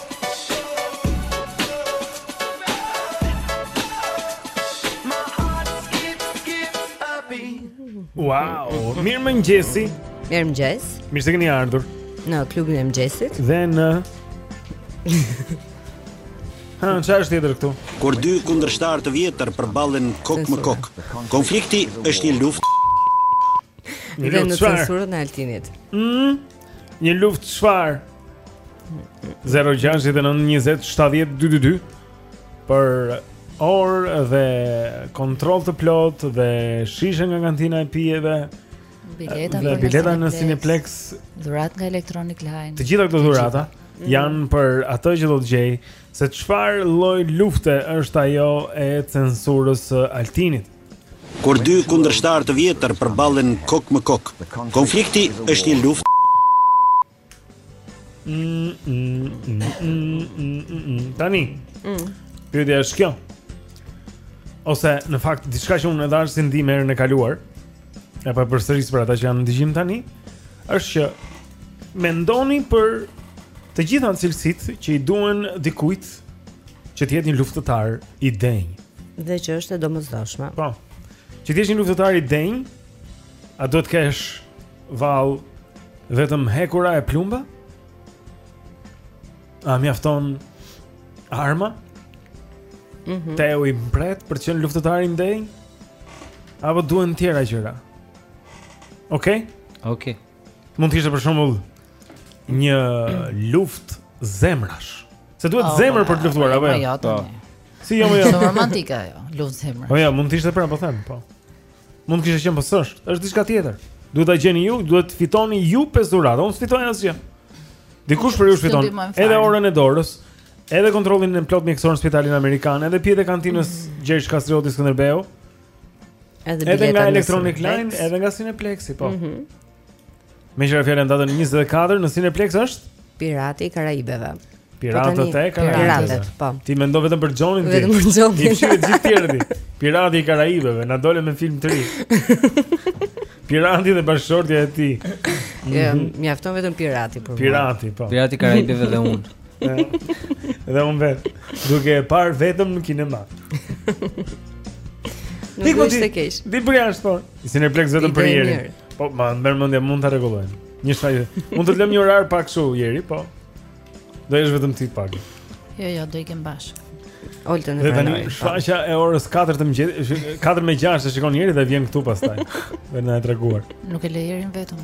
Wow, mirëmëngjesi Mirëmëngjes Mirë se keni ardhur Në klubin e mëngjesit Dhe në Ha, në ça është tjetër këtu? Kur dy kundërshtarë të vjetër përballen kokë më kokë Konflikti është një luftë Një luftë, Dhe në censurën e Altinit mm -hmm. Një luftë çfarë? 0692070222 për orë dhe kontroll të plotë dhe shishe nga kantina e pijeve bileta dhe bileta në Cineplex dhuratë nga Electronic Line të gjitha këto dhurata mm. janë për atë që do të gjejë se çfarë lloj lufte është ajo e censurës së Altinit Kur dy kundërshtarë të vjetër përballen kokë më kokë, konflikti është një luftë. Tani. Mm. Pyetja është kjo. Ose në fakt diçka që unë e dhashë si ndihmë herën e kaluar, e po e përsëris për ata që janë në dëgjim tani, është që mendoni për të gjitha cilësitë që i duhen dikujt që të jetë një luftëtar i denjë. Dhe që është e domosdoshme. Po. Që të jesh një luftëtar i denjë, a duhet të kesh vallë vetëm hekura e plumba? A mjafton arma? Mhm. Mm Tehu i mprehtë për të qenë luftëtar i denj? Apo duhen tjera gjëra? Okej? Okay? Okej. Okay. Mund të ishte për shembull një luftë zemrash. Se duhet oh, zemër për të luftuar apo jo? Jo, po. Si jo moj jo. Shumë romantike ajo, luftë zemrash. Po jo, mund të ishte pra po them, po. Mund të kishte qenë po s'është, është diçka tjetër. Duhet ta gjeni ju, duhet të fitoni ju pesë dhuratat. Unë s'fitoj asgjë. Dikush për ju fiton edhe orën e dorës, edhe kontrollin e plot mjekësor në spitalin amerikan, edhe pijet e kantinës mm. Gjergj Kastrioti Skënderbeu. Edhe biletat. Edhe nga Electronic Line, edhe nga Cineplexi, po. Mhm. Mm Meqë ra fjala në datën 24 në Cineplex është? Pirati i Karaibeve Piratët po e Karaibeve Piratët, po Ti mendon vetëm për Xhonin ti Vetëm për Xhonin ti I ke fshirë gjithë tjerë ti Pirati i Karaibeve Na dole me film të ri Pirati dhe bashkëshortja e tij Ja, mhm. mjafton vetëm pirati për Pirati, po Pirati i Karaibeve dhe unë Dhe unë vetë Duke e parë vetëm në kinema Nuk Diko, është keq Di për jashtë po Cineplex vetëm për Jerin Po, ma merr mendja mund ta rregullojnë Një shfaqje Mund të të lëmë një orar pak kështu Jeri, po Do jesh vetëm ti pak Jo, jo, do i kem bash Oltën e pranoj Dhe shfaqja e orës 4 të mëngjesit 4 me 6 ta shikon Jeri dhe vjen këtu pastaj Dhe na e tregon Nuk e lë Jerin vetëm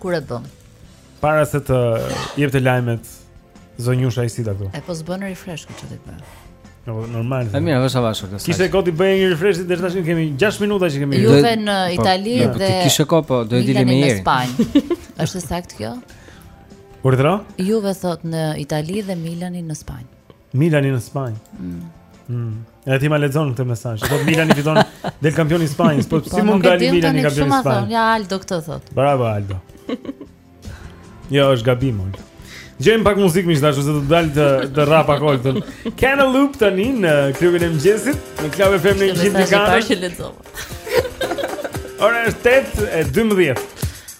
Kur e bëm? Para se të jepte lajmet zonjusha i sita këtu. E po s'bën refresh kjo çfarë të bëj? Jo, po, normal. E mirë, është e avashtë sa. Kishe kohë t'i bëje një refresh deri tash kemi 6 minuta që kemi. Juve në po, Itali po, dhe Ti kishe kohë po do të dilnim më herët. Në Spanjë. Është saktë kjo? Urdhëro? Juve thot në Itali dhe Milani në Spanjë. Milani në Spanjë. Mm. Mm. Edhe ti ma lexon këtë mesazh. Do Milani fiton del kampion i Spanjës, po, po si mund të dalë Milani kampion i Spanjës? Ja Aldo këtë thot. Bravo Aldo. Jo, është gabim. Dëgjojmë pak muzikë miq të dashur se do të dal ta rrah pak Oltën. Can a loop tani në klubin e mëngjesit, në Club FM në Gjimbi Kanë. Ora është 8:12.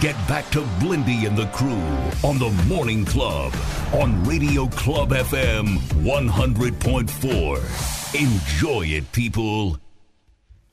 get back to Blindy and the crew on the Morning Club on Radio Club FM 100.4. Enjoy it people.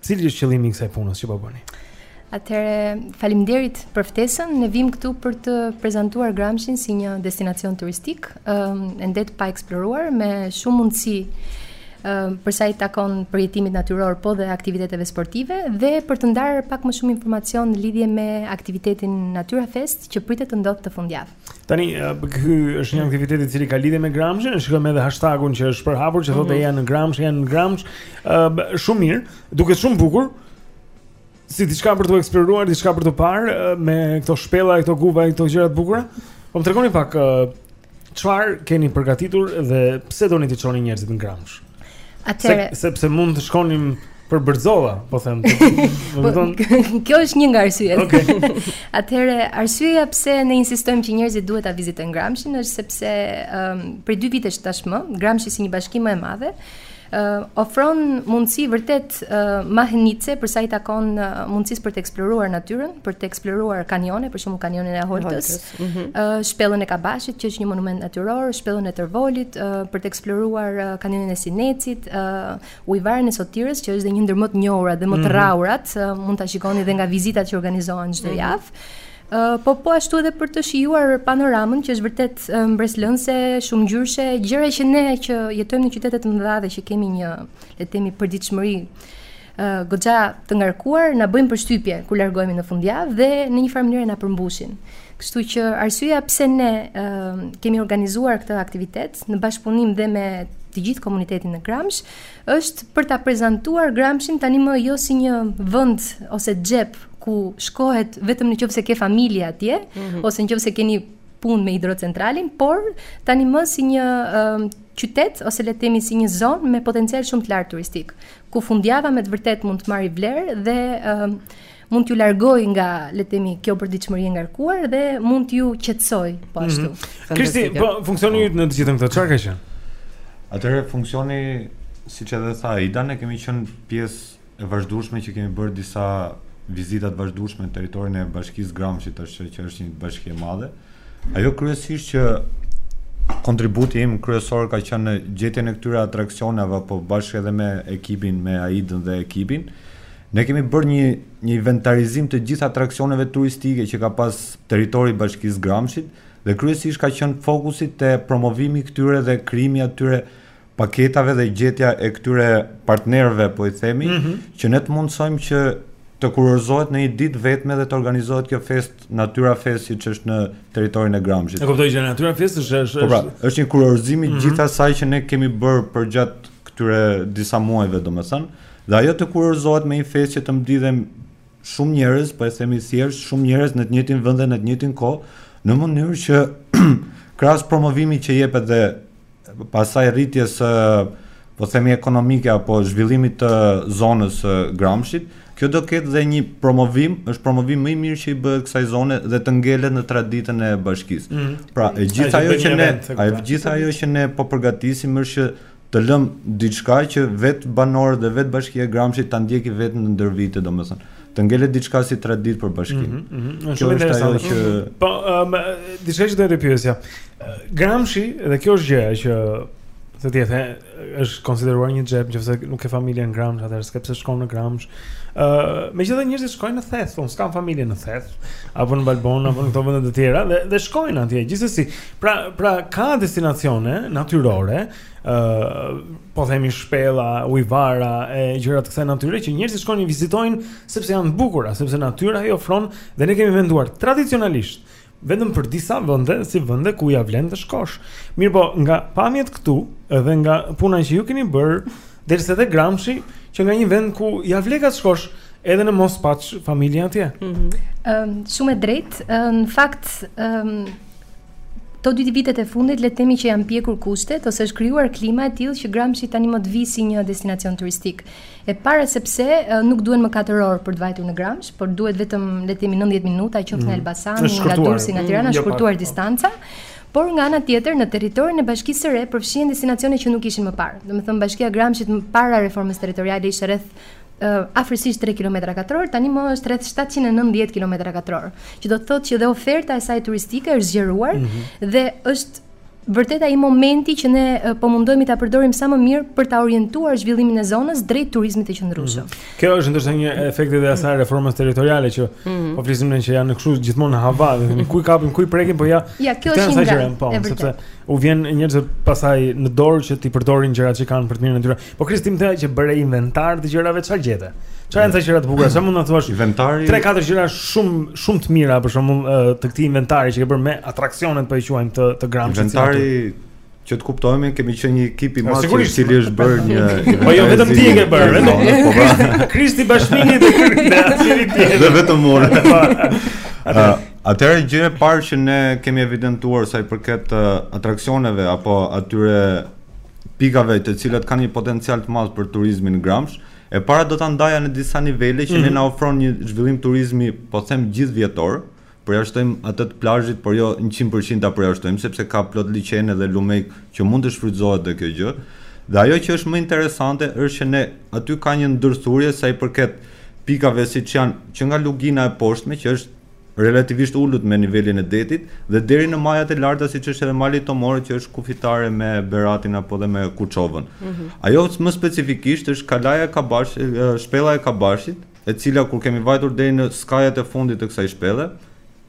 Cili është qëllimi i kësaj punës që po bëni? Atëre, faleminderit për ftesën. Ne vim këtu për të prezantuar Gramshin si një destinacion turistik, ë ende të paeksploruar me shumë mundësi për sa i takon përjetimit natyror, po dhe aktiviteteve sportive dhe për të ndarë pak më shumë informacion në lidhje me aktivitetin Natura Fest që pritet të ndodhë këtë fundjavë. Tani ky është një aktivitet i cili ka lidhje me Gramshin, e shikojmë edhe hashtagun që është përhapur që thotë mm -hmm. jam në Gramsh, jam në Gramsh. Ë shumë mirë, duket shumë bukur. Si diçka për t'u eksploruar, diçka për t'u parë me këto shpella, këto guva, këto gjëra të bukura. Po më tregoni pak çfarë keni përgatitur dhe pse doni të çoni njerëzit në Gramsh? Atëre, se, sepse mund të shkonim për bërxolla, po them. Po, kjo është një nga arsyet. Okej. Okay. Atëherë, arsyeja pse ne insistojmë që njerëzit duhet ta vizitojnë Gramshin është sepse um, prej dy vitesh tashmë, Gramshi si një bashki më e madhe, uh, ofron mundësi vërtet uh, mahnitse për sa i takon uh, mundësisë për të eksploruar natyrën, për të eksploruar kanione, për shembull kanionin e Holtës. Holtës. mm -hmm. shpellën e Kabashit, që është një monument natyror, shpellën e Tërvolit, për të eksploruar kanionin e Sinecit, ujëvarën e Sotirës, që është dhe një ndër më të njohurat dhe më të mhm. rrahurat, mm -hmm. mund ta shikoni dhe nga vizitat që organizohen çdo mm -hmm. javë. Uh, po po ashtu edhe për të shijuar panoramën që është vërtet uh, mbresëlënëse, shumëngjyrëshe, gjëra që ne që jetojmë në qytete të mëdha dhe që kemi një le të themi përditshmëri goxha të ngarkuar, na bëjnë përshtypje kur largohemi në fundjavë dhe në një farë mënyre na përmbushin. Kështu që arsyeja pse ne uh, kemi organizuar këtë aktivitet në bashkëpunim dhe me të gjithë komunitetin në Gramsh, është për ta prezantuar Gramshin tani më jo si një vend ose xhep ku shkohet vetëm në qoftë se ke familje atje mm -hmm. ose në qoftë se keni punë me hidrocentralin, por tani më si një um, qytet ose le të themi si një zonë me potencial shumë të lartë turistik. ku fundjava me të vërtet mund të marri vlerë dhe uh, mund t'ju largoj nga, le të themi, kjo përditshmëri e ngarkuar dhe mund t'ju qetësoj po mhm. ashtu. Mm -hmm. Kristi, po funksioni yt në të gjithën këtë çfarë ka qenë? Atëherë funksioni siç edhe tha Aida, ne kemi qenë pjesë e vazhdueshme që kemi bërë disa vizita të vazhdueshme në territorin e bashkisë Gramshit, tash që është një bashki e madhe. Ajo kryesisht që kontributi im kryesor ka qenë në gjetjen e këtyre atraksioneve apo bashkë edhe me ekipin, me Aidën dhe ekipin. Ne kemi bërë një një inventarizim të të gjithë atraksioneve turistike që ka pas territori i Bashkisë Gramshit dhe kryesisht ka qenë fokusi te promovimi i këtyre dhe krijimi i atyre paketave dhe gjetja e këtyre partnerëve, po i themi, mm -hmm. që ne të mundësojmë që të kurorëzohet në një ditë vetme dhe të organizohet kjo festë Natyra Fest siç është në territorin e Gramshit. E kuptoj që Natyra Fest është është po pra, është një kurorëzim i mm -hmm. gjithë asaj që ne kemi bërë përgjatë këtyre disa muajve, domethënë, dhe ajo të kurorëzohet me një festë që të mblidhen shumë njerëz, po e themi thjesht, shumë njerëz në të njëjtin vend dhe në të njëjtin kohë, në mënyrë që krahas promovimit që jepet dhe pastaj rritjes po themi ekonomike apo zhvillimit të zonës së Gramshit, kjo do ketë dhe një promovim, është promovim më i mirë që i bëhet kësaj zone dhe të ngelet në traditën e bashkisë. Mm -hmm. Pra, e gjitha ajo që ne, e gjithë ajo që ne po përgatisim është që të lëmë diçka që vetë banorët dhe vetë bashkia e Gramshit ta ndjeki vetë në ndër vite, domethënë. Të ngelet diçka si traditë për bashkinë. Mm -hmm, mm -hmm. Kjo është ajo që mhm. po um, diçka që do të pyesja. Gramshi dhe kjo është gjëja që se ti e the, është konsideruar një xhep nëse nuk ke familje në Gramsh atëherë s'ke pse shkon në Gramsh. Ë, uh, megjithëse njerëzit shkojnë në Theth, unë s'kam familje në Theth, apo në Valbonë apo në këto vende të tjera dhe dhe shkojnë atje. Gjithsesi, Pra, pra ka destinacione natyrore, ë uh, po themi shpella, ujvara e gjëra të kësaj natyre që njerëzit shkojnë i vizitojnë sepse janë të bukura, sepse natyra i ofron dhe ne kemi menduar tradicionalisht vetëm për disa vende si vende ku ia vlen të shkosh. Mirëpo nga pamjet këtu dhe nga puna që ju keni bërë, del se edhe Gramshi qenka një vend ku ia vleka të shkosh edhe në mos paç familjen atje. Mhm. Mm um, shumë e drejtë. Në um, fakt, um, Këto dy vitet e fundit le të themi që janë pjekur kushtet ose është krijuar klima e tillë që Gramshi tanimë të vijë si një destinacion turistik. E para sepse nuk duhen më 4 orë për të vajtur në Gramsh, por duhet vetëm le të themi 90 minuta qoftë nga mm. Elbasani, nga Durrësi, nga Tirana, mm, është shkurtuar po. distanca. Por nga ana tjetër në territorin e bashkisë së re përfshihen destinacione që nuk ishin më parë. Domethënë bashkia e Gramshit para reformës territoriale ishte rreth afërsisht tre kilometra katrorë, tanimë është rreth 790 kilometra katrorë, që do të thotë që dhe oferta e saj turistike është zgjeruar mm -hmm. dhe është vërtet ai momenti që ne po mundohemi ta përdorim sa më mirë për ta orientuar zhvillimin e zonës drejt turizmit të qëndrueshëm. Mm -hmm. Kjo është ndoshta një efekt i asaj reformës territoriale që mm -hmm. po flisim ne që janë kështu gjithmonë në hava, vetëm ku i kapim, ku i prekim, po ja. Ja, kjo është një gjë. Po, sepse u vjen njerëzve pastaj në dorë që t'i përdorin gjërat që kanë për të mirën e tyre. Po Kristi më thanë që bëre inventar të gjërave çfarë gjete? Çfarë janë këto gjëra të bukura? Sa mund të thuash? Inventari 3-4 gjëra shumë shumë të mira për shembull të këtij inventari që ke bërë me atraksionet po i quajmë të të Gramshit Inventari që të kuptohemi kemi qenë një ekip i madh i cili është bërë një Po jo vetëm ti e ke bërë, vetëm po, po, po. Kristi bashkimi i tij. Dhe vetëm unë. Atëherë gjëja e parë që ne kemi evidentuar sa i përket atraksioneve apo atyre pikave të cilat kanë një potencial të madh për turizmin në Gramsh. E para do ta ndaja në disa nivele që mm -hmm. ne mhm. na ofron një zhvillim turizmi, po them gjithë vjetor, përjashtojmë atë të plazhit, por jo 100% ta përjashtojmë sepse ka plot liqene dhe lumenj që mund të shfrytëzohet dhe kjo gjë. Dhe ajo që është më interesante është që ne aty ka një ndërthurje sa i përket pikave siç janë që nga Lugina e poshtme që është relativisht e ulët me nivelin e detit dhe deri në majat e larta siç është edhe mali i Tomorrit që është kufitare me Beratin apo dhe me Kuçovën. Mm -hmm. Ajo më specifikisht është kalaja e Kabashit, shpella e Kabashit, e cila kur kemi vajtur deri në skajet e fundit të kësaj shpelle,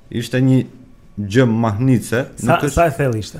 ishte një gjë mahnitëse, sa, nuk është sa e thellë ishte.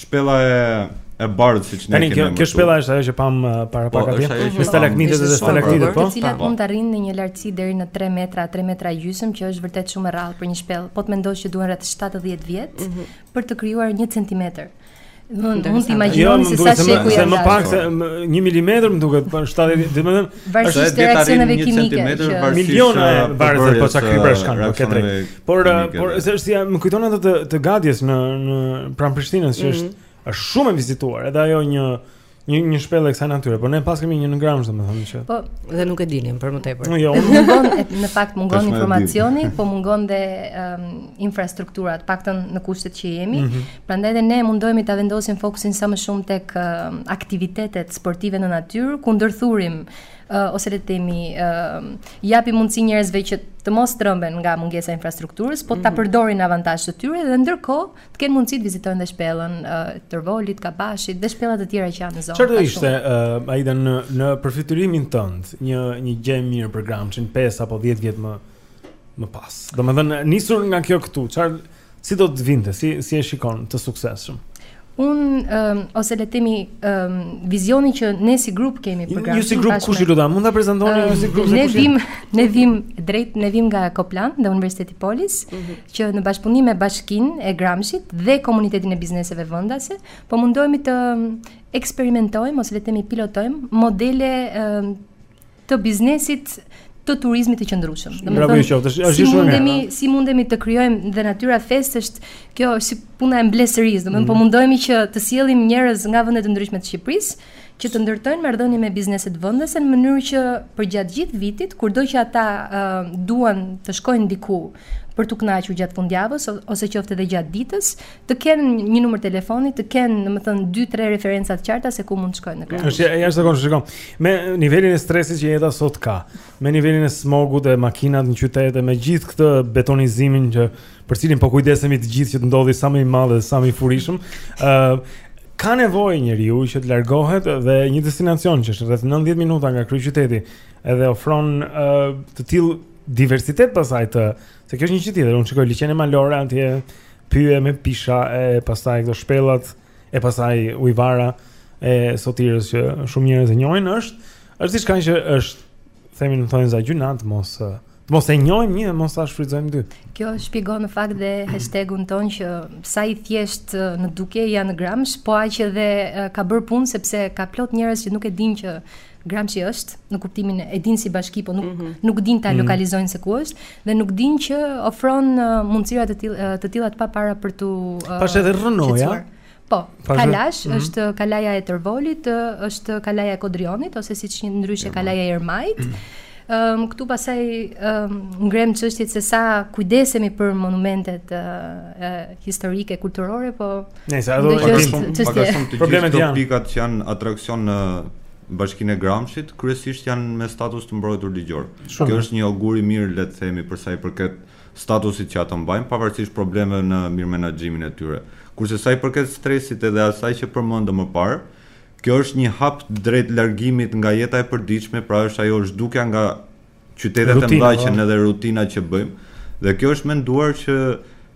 Shpella e e bardhë siç ne kemi. Tani kjo kjo shpella është ajo që pamë uh, parë po, pak atje. Me stalagmitet dhe stalaktitet po. Të cilat po. mund të arrijnë në një lartësi deri në 3 metra, 3 metra e gjysmë, që është vërtet shumë e rrallë për një shpellë. Po të mendosh që duhen rreth 70 vjet mm -hmm. për të krijuar 1 centimetër. Mund mund të imagjinoni jo, se sa shekuj janë. Jo, më pak se 1 mm më duket, po 70, domethënë, është vetë reaksioneve kimike. Miliona e varëse po sa kripra shkan, po këtë drejt. Por por se është ja më kujton atë të, të Gadimes në në pranë Prishtinës që mm -hmm. është mhm. është shumë e vizituar, edhe ajo një një një shpellë e kësaj natyre, por ne paskemi një në Gramsh domethënë që. Po, dhe nuk e dinim për më tepër. Po jo, mungon në fakt mungon informacioni, po mungon dhe um, infrastruktura, të paktën në kushtet që jemi. Mm -hmm. Prandaj dhe ne mundohemi ta vendosim fokusin sa më shumë tek um, aktivitetet sportive në natyrë, ku ndërthurim uh, ose le të themi uh, japim mundësi njerëzve që të mos tremben nga mungesa e infrastrukturës, po mm -hmm. ta mhm. përdorin në avantazh të tyre dhe ndërkohë të kenë mundësi të vizitojnë dhe shpellën e Tërvolit, Kabashit dhe shpella të tjera që janë në zonë. Çfarë do ishte uh, Aida në në përfytyrimin tënd, një një gjë e mirë për Gramshin 5 apo 10 vjet më më pas. Domethënë nisur nga kjo këtu, çfarë Si do të vinte, si, si e shikon të suksesshëm? Unë um, ose le të themi um, vizioni që ne si grup kemi për Ju si grup kush ju lutem? Mund ta prezantoni ju si grup? Ne vijmë ne vijmë drejt ne vijmë nga Koplan dhe Universiteti Polis mm -hmm. që në bashkëpunim me Bashkinë e Gramshit dhe komunitetin e bizneseve vendase po mundohemi të eksperimentojmë ose le të themi pilotojmë modele um, të biznesit të turizmit të qëndrueshëm. Domethënë, qoftë, është si mundemi, si mundemi të krijojmë dhe Natyra Fest është kjo është si puna e mblesërisë, domethënë po mm. mundohemi që të sjellim njerëz nga vende të ndryshme të Shqipërisë që të ndërtojnë marrëdhënie me bizneset vendëse në mënyrë që përgjatë gjithë vitit, kurdo që ata uh, duan të shkojnë diku, për t'u kënaqur gjatë fundjavës ose qoftë edhe gjatë ditës, të kenë një numër telefoni, të kenë, domethënë, 2-3 referenca të qarta se ku mund të shkojnë në Gramsh. Është jashtëzakonisht, shiko. Me nivelin e stresit që jeta sot ka, me nivelin e smogut e makinat në qytet e me gjithë këtë betonizimin që për cilin po kujdesemi të gjithë që të ndodhi sa më i madh dhe sa më i furishëm, ë uh, ka nevojë njeriu që të largohet dhe një destinacion që është rreth 90 minuta nga kryeqyteti, edhe ofron uh, të tillë diversitet pasaj të, se kjo është një çështje tjetër, unë shikoj liqenin malore atje pyje me pisha e pastaj këto shpellat e pastaj ujvara e Sotirës që shumë njerëz e njohin është është diçka që është themi në thonjëza gjynah mos të mos e njohim një mos ta shfrytëzojmë dy. Kjo shpjegon në fakt dhe hashtagun tonë që sa i thjeshtë në dukje jam në Gramsh, po aq edhe ka bërë punë sepse ka plot njerëz që nuk e dinë që Gramshi është, në kuptimin e dinë si bashki, po nuk, mm -hmm. nuk dinë ta mhm. lokalizojnë se ku është, dhe nuk dinë që ofron uh, mundësira të, til, uh, të tilla të papara për t'u uh, Paska edhe rënoja, Po, Pashe? Kalaja mm -hmm. është Kalaja e Tërvolit, uh, është Kalaja e Kodrionit, ose siç njihet ndryshe Kalaja e Ermajt, mm -hmm um, këtu pasaj um, ngremë çështjet se sa kujdesemi për monumentet uh, uh, historike, kulturore, po Nëse ato do të shumë, pak a shumë të gjithë këto pikat që janë atraksion në Bashkinë e Gramshit, kryesisht janë me status të mbrojtur ligjor. Kjo është një ogur i mirë, le të themi, për sa i përket statusit që ato mbajnë, pavarësisht problemeve në mirëmenaxhimin e tyre. Kurse sa i përket stresit edhe asaj që përmendëm më parë, kjo është një hap drejt largimit nga jeta e përditshme, pra është ajo zhdukja nga qytetet e mëdha që ne dhe rutina që bëjmë. Dhe kjo është menduar që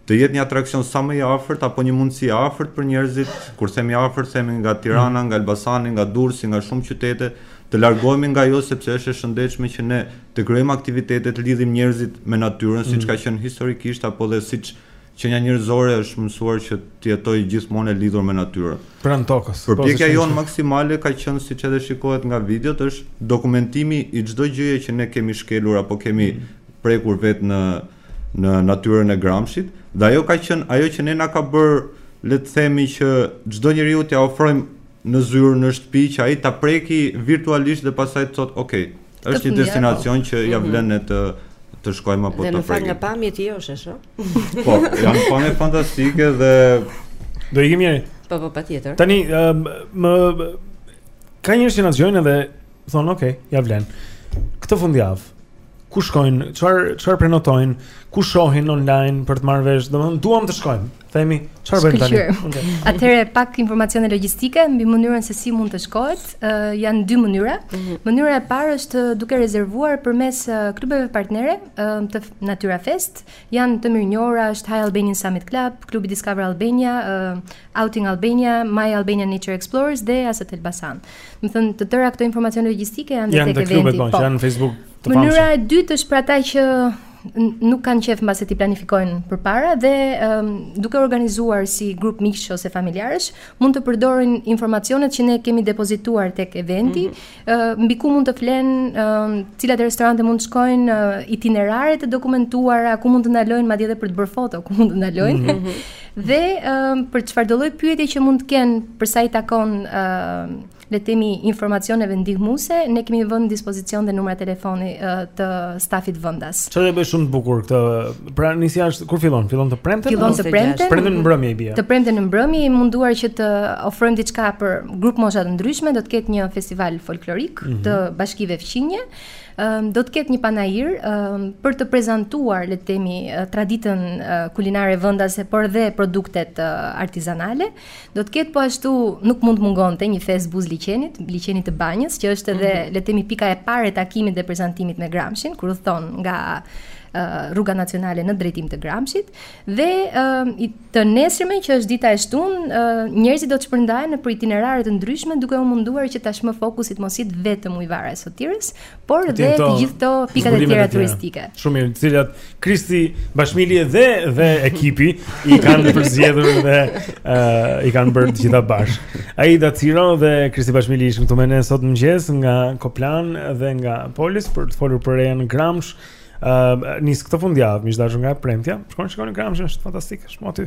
të jetë një atraksion sa më i afërt apo një mundësi e afërt për njerëzit, kur themi afërt themi nga Tirana, mm. nga Elbasani, nga Durrësi, nga shumë qytete, të largohemi nga ajo sepse është e shëndetshme që ne të krijojmë aktivitete të lidhim njerëzit me natyrën, siç mm. ka qenë historikisht apo dhe siç Qenia njerëzore është mësuar që të jetojë gjithmonë e lidhur me natyrën. Pranë tokës. Përpjekja jonë maksimale ka qenë siç edhe shikohet nga videot është dokumentimi i çdo gjëje që ne kemi shkelur apo kemi prekur vetë në në natyrën e Gramshit dhe ajo ka qenë ajo që ne na ka bërë le të themi që çdo njeriu t'ia ofrojmë në zyrë, në shtëpi që ai ta preki virtualisht dhe pastaj të thotë, "Ok, është një destinacion po. që ia mhm. vlen ne të të shkojmë apo të prekim." Dhe në fakt nga pamjet të josh, është. Po, janë pamje fantastike dhe do i kemi. Po, po, patjetër. Tani ka njerëz që na dëgjojnë dhe thonë, "Ok, ia vlen." Këtë fundjavë ku shkojnë, çfarë çfarë prenotojnë, ku shohin online për të marrë vesh, domethënë duam të shkojmë. Themi, çfarë bëjmë tani? Okay. Atëherë pak informacione logjistike mbi mënyrën se si mund të shkohet. Uh, janë dy mënyra. Mm -hmm. Mënyra e parë është duke rezervuar përmes klubeve partnere uh, të Natura Fest. Janë të mirënjohura, është High Albanian Summit Club, klubi Discover Albania, uh, Outing Albania, My Albania Nature Explorers dhe Asset Elbasan. Domethënë, të tëra këto informacione logjistike janë, janë tek eventi. Janë të klubet, po, po. janë në Facebook Mënyra e dytë është për ata që nuk kanë qef mbase t'i planifikojnë përpara dhe um, duke organizuar si grup miqsh ose familjarësh mund të përdorin informacionet që ne kemi depozituar tek eventi, mm -hmm. uh, mbi ku mund të flen, uh, cilat restorante mund të shkojnë, uh, itinerare të dokumentuara, ku mund të ndalojnë madje edhe për të bërë foto, ku mund të ndalojnë. Mm -hmm. dhe um, për çfarëdolloj pyetje që mund të kenë për sa i takon uh, le të themi informacioneve ndihmuese, ne kemi vënë në dispozicion dhe numra telefoni të stafit vendas. Çfarë e bën shumë të bukur këtë? Pra nisja është kur fillon? Fillon të premten? Fillon të premten. Premten në mbrëmje i bie. Të premten në mbrëmje i munduar që të ofrojmë diçka për grupmosha të ndryshme, do të ketë një festival folklorik mm -hmm. të bashkive fqinje um, do të ketë një panair um, për të prezantuar le të themi uh, traditën uh, kulinare vendase por dhe produktet uh, artizanale Do të ketë po ashtu, nuk mund të mungonte një festë buzë liqenit, liqenit të Banjës, që është edhe, mm -hmm. le të themi, pika e parë e takimit dhe prezantimit me Gramshin, kur udhëton nga rruga nacionale në drejtim të Gramshit dhe të nesërmen që është dita e shtunë njerëzit do të shpërndahen nëpër itinerare të ndryshme duke u munduar që tashmë fokusi të mos jetë vetëm ujëvara e Sotirës por dhe të gjithë këto pikat e tjera turistike. Shumë mirë, të cilat Kristi Bashmili dhe dhe ekipi i kanë përzgjedhur dhe uh, i kanë bërë të gjitha bashkë. Aida Ciro dhe Kristi Bashmili ishin këtu me ne sot në mëngjes nga Koplan dhe nga Polis për të folur për Ren Gramsh. Uh, nis këtë fundjavë, miq të dashur nga e premtja. Shkoni shikoni Gramshin, është fantastik, është më aty.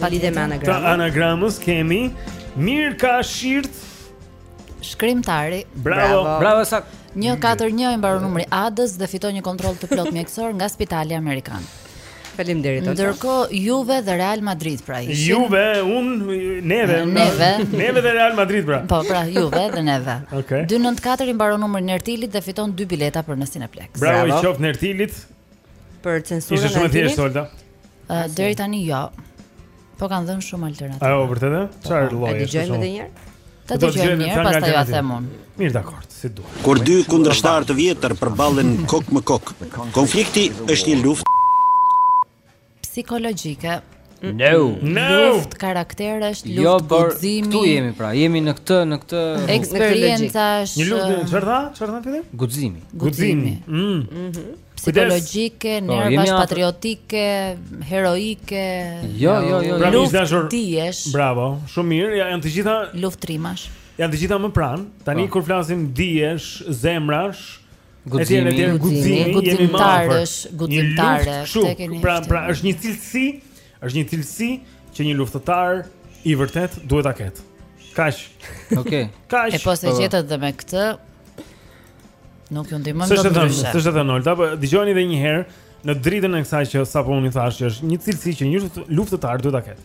Zgjidhje me anagramës. Pra anagramës kemi Mirka Shirt shkrimtari. Bravo, bravo, bravo sa. 141 i mbaron numri Adës dhe fiton një kontroll të plotë mjekësor nga Spitali Amerikan. Faleminderit. Ndërkohë Juve dhe Real Madrid pra ishin. Juve, un neve, neve, neve dhe Real Madrid pra. Po, pra Juve dhe neve. Okej. Okay. 294 i mbaron numri Nertilit dhe fiton dy bileta për në Cineplex. Bravo, bravo. I qoftë Nertilit. Për censurën e Ishte shumë e thjeshtë, Solda. Uh, deri tani jo. Po kanë dhënë shumë alternativa. A, jo, vërtet? Po, Çfarë po. lloj? E dëgjojmë edhe një herë. Ta dëgjojmë një herë, pastaj jua them unë. Mirë, dakord, si duhet. Kur dy kundërshtarë të vjetër përballen kokë më kokë, konflikti është një luftë psikologjike. No. no. Luftë karakteresh, luftë jo, guximi. Këtu jemi pra, jemi në këtë, në këtë eksperiencash. Një luftë, çfarë tha? Çfarë tha në fillim? Guximi. Guximi. Mm. Mhm. Mm psikologjike, po, nervash patriotike, heroike. Jo, jo, jo, jo. Bravo, ti je. Bravo. Shumë mirë, ja, janë të gjitha luftrimash. Janë të gjitha më pranë. Tani pa. Po. kur flasim dijesh, zemrash, guximi, etjene, guximi, guximtarësh, guximtare, tek keni. Pra, pra është një cilësi, është një cilësi që një luftëtar i vërtetë duhet ta ketë. Kaq. Okej. Okay. Kaq. E po se po, po. gjetët edhe me këtë, Nuk ju ndihmoj dot ndryshe. S'është thënë Olta, po dëgjoni edhe një herë në dritën e kësaj që sapo unë thashë që është një cilësi që një luftëtar duhet ta ketë.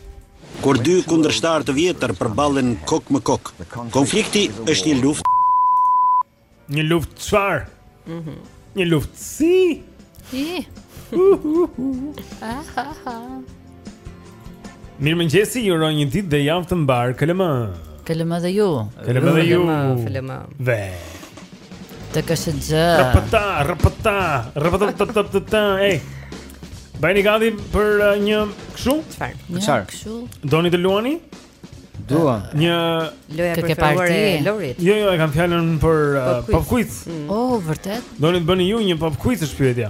Kur dy kundërshtarë të vjetër përballen kokë më kokë, konflikti është një luftë. Një luftë çfarë? Mhm. Një luftë si? Ih. Mirëmëngjesi, ju uroj një ditë dhe javë të mbarë, këllëma Këllëma dhe ju Këllëma dhe ju Këllëma Dhe Të kështë gjë Rëpëta, rëpëta, rëpëta, të të të të Ej A jeni gati për uh, një kështu? Çfarë? Një kështu? Doni të luani? Dua. Një loja e preferuar e Lorit. Jo, jo, e kam fjalën për uh, pop quiz. Mm. Oh, vërtet? Doni të bëni ju një pop quiz është pyetja.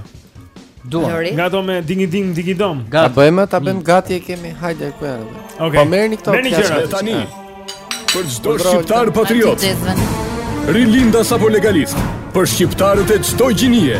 Dua. Nga ato me dingi ding digi dom. Ta bëjmë ta bëjmë gati e kemi hajde ku janë. Okej. Okay. Po merrni këto. Merrni gjëra tani. Për çdo shqiptar patriot. Rilindas apo legalist. Për shqiptarët e çdo gjinie.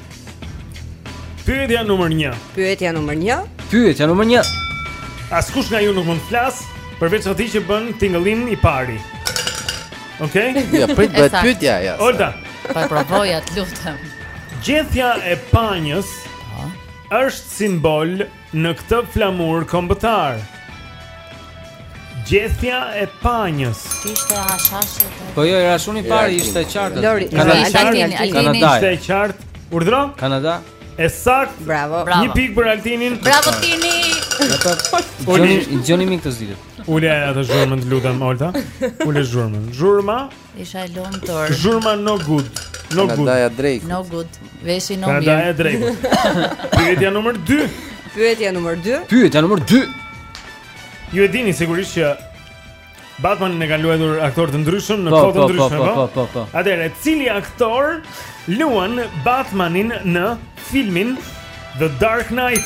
Pyetja numër 1. Pyetja numër 1. Pyetja numër 1. Askush nga ju nuk mund të flasë përveç atij që bën tingëllin i pari. Okej? Okay? Ja, prit bëhet pyetja ja. Olta. Po provoja të lutem. Gjethja e panjës është simbol Në këtë flamur kombëtar. Gjethja e panjës. Ishte hashashi. Po jo, i ra shumë i pari, ishte e qartë. Lori, Kanada, Kanada, Kanada. Ishte e qartë. Urdhro? Kanada. E saktë. Bravo. Një pikë për Altinin. Bravo Tini. Joni, joni mik të zgjidhur. Ule atë zhurmën, lutem, Olta. Ule zhurmën. Zhurma. Isha e lumtur. Zhurma no good. No good. Kanadaja e Drake-ut. No good. Veshi no mirë. Kanadaja e Drake-ut. Pyetja numër 2. Pyetja numër 2. Pyetja numër 2. Ju e dini sigurisht që Batmanin e kanë luajtur aktorë të ndryshëm në po, kohë të po, po, ndryshme, po? Po, po, po, po. Atëherë, cili aktor luan Batmanin në filmin The Dark Knight.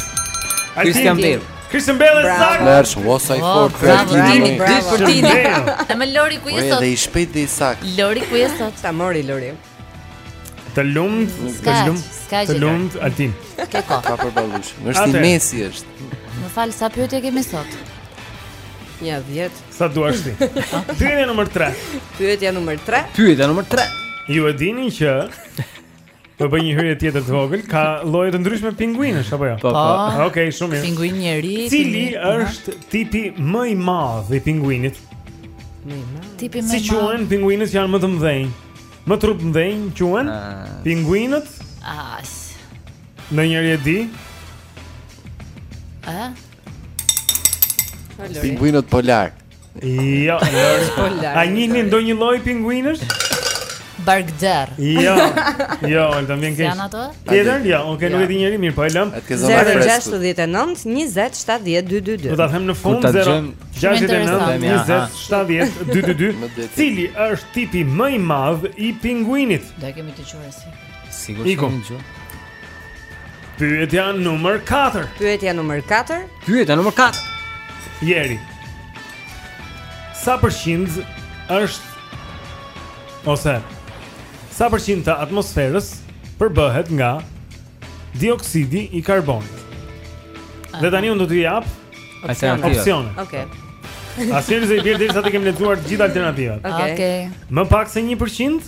Christian Bale. Christian Bale, e saktë. Lësh, was I for Christian Bale. Për Tinin. Të më Lori ku je sot? Edhe i shpejtë dhe i saktë. Lori ku je sot? Ta mori Lori. Të lumtë, të lumtë. Të lumtë Altin. Ke kohë. Ka për ballush. Është Messi është. Më fal, sa pyetje kemi sot? Ja 10. Sa duash ti? Pyetja numër 3. Pyetja numër 3. Pyetja numër 3. Ju e dini që Do bëj një hyrje tjetër të vogël. Ka lloje të ndryshme pinguinësh apo jo? Po, po. Ah, Okej, shumë mirë. Pinguin njeri. Cili është tipi më i madh i pinguinit? Tipi më i madh. Si quhen pinguinët që janë më të mëdhenj? Me trup të mëdhenj quhen ah. pinguinët? As. Ndonjëri e di? A? Pinguinët polarë. Jo, Lori. Po, A njihni ndonjë lloj pinguinësh? Bargder. Jo. Jo, Altin, më vjen keq. Janë ato? Tjetër? Jo, okay, nuk e di njeri mirë, po e lëm. 069 20 70 222. Do ta them në fund 069 20 70 222. Cili është tipi më i madh i pinguinit? Do e kemi të qenë si. Sigur që kemi gjuhë. Pyetja numër 4. Pyetja numër 4. Pyetja numër 4. Jeri. Sa përqind është ose sa përqind të atmosferës përbëhet nga dioksidi i karbonit? Dhe tani unë do t'ju jap opsione. Opsione. Okej. Okay. Asnjëri s'i bie derisa të kem lexuar të gjitha alternativat Okej, okay. Më pak se 1%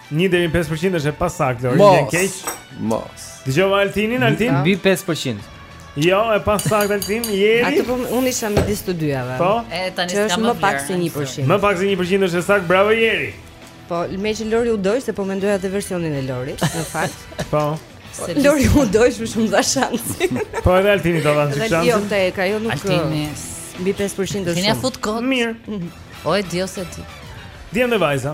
1 deri në 5% është e pasaktë, Lori, më vjen keq. Mos. Dëgjova Altinin, Altin. Mbi 5%. Jo, e pasaktë Altin, Jeri. Atë po unë isha midis të dyave. Po. E tani s'ka më pak se 1%. Më pak se 1% është e saktë, bravo Jeri. Po, meqë Lori u dogj, se po mendoja dhe versionin e Lorit, në fakt. Po. Lori u dogj, shumë të dha shansin. Po, edhe Altini të dha një shans. Jo, te, ka jo nuk... Altini... Mbi 5% është shumë. Keni ia fut kot? Mirë. Mhm. O, e di ose ti. Djem dhe vajza.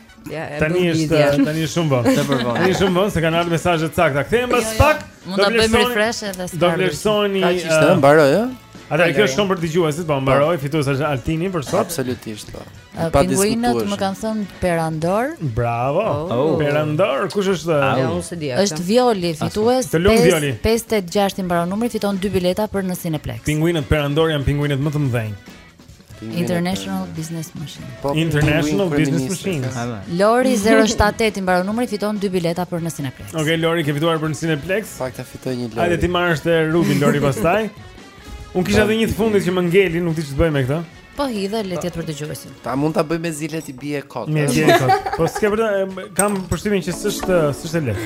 Ja, tani është tani është shumë vonë. Tani është shumë vonë se kanë ardhur mesazhe të sakta. Kthehem pas jo, jo. pak. Mund ta bëjmë refresh edhe së Do vlerësoni. Ka çështë uh, mbaroj, ë? Ata kjo është shumë për dëgjuesit, po mbaroj fitues është Altini për sot. Absolutisht po. Uh, pa diskutuar. Pinguinët më kanë thënë Perandor. Bravo. Oh. oh. Perandor, kush është? Jo, unë s'e di. Është Violi, fitues 586 i mbaron numri, fiton dy bileta për në Cineplex. Pinguinët Perandor janë pinguinët më të mëdhenj. International Business Machine. Po, International Business Machine. Lori 078 i mbaron numri fiton dy bileta për në Cineplex. Okej, okay, Lori ke fituar për në Cineplex. Fakt që fitoi një Lori. Hajde t'i marrësh te Rubin Lori pastaj. Unë kisha edhe një të fundit që më ngeli, nuk di ç'të bëj me këtë. Po hidhe le të jetë për dëgjuesin. Ta mund ta bëj me zile t'i bie kot. Me bie kot. Po s'ke për të kam përshtypjen që s'është s'është lehtë.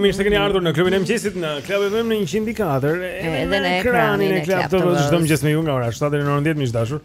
mirë se keni ardhur në klubin e mëngjesit në Club FM në 104 edhe në ekranin e Club TV çdo mëngjes me ju nga ora 7 deri në orën 10 miq dashur.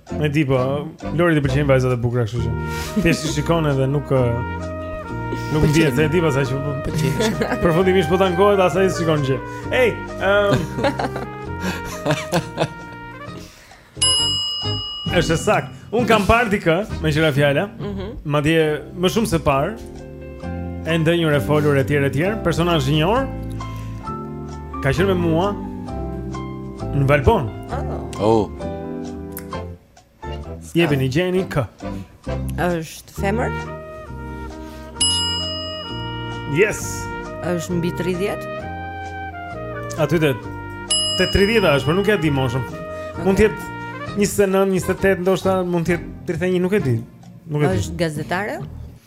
E di po, Lorit i pëlqejnë vajzat e bukura kështu që. Ti si shikon edhe nuk nuk di se di pastaj që po pëlqej. Përfundimisht po ta ankohet asaj si shikon gjë. Ej, ëm. Është sakt. Un kam parë dikë, meqë ra fjala. Mhm. Madje më shumë se parë. E ndenjur e folur e tjera e tjera Personazh i njohur Ka qenë me mua Në Valbon Oh, oh. Jepini gjeni kë është femër? Yes është mbi 30? Aty te Te 30 është, por nuk ia di moshën okay. Mund të jetë 29, 28, ndoshta mund të jetë 31, nuk e di Nuk e di. Është gazetare?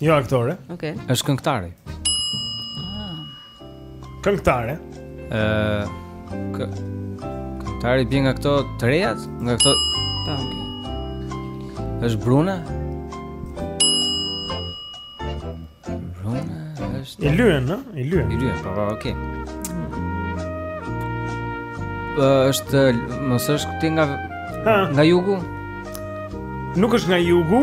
Jo aktore. Okej. Okay. Është këngëtare. Ah. Këngëtare. Ë uh, kë Këngëtare bie nga këto të rejat, nga këto. Po. Okay. Është brune. I lyen, no? I lyen. I lyen, po, po, okay. Është mos është këti nga ha. nga jugu? Nuk është nga jugu.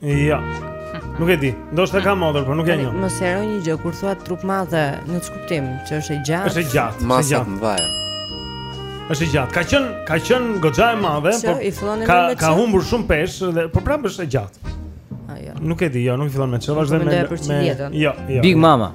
Jo. Nuk e di. Ndoshta ka motër, por nuk e njoh. Më sqaro një gjë kur thua trup madhe në ç'kuptim, që është e gjatë. Është e gjatë, është e gjatë. Mëdhaja. Është e gjatë. Ka qen, ka qen goxha e madhe, por ka ka humbur shumë peshë dhe po prapë është e gjatë. Ajo. Nuk e di, jo, nuk fillon me çfarë, vazhdon me me. Jo, jo. Big Mama.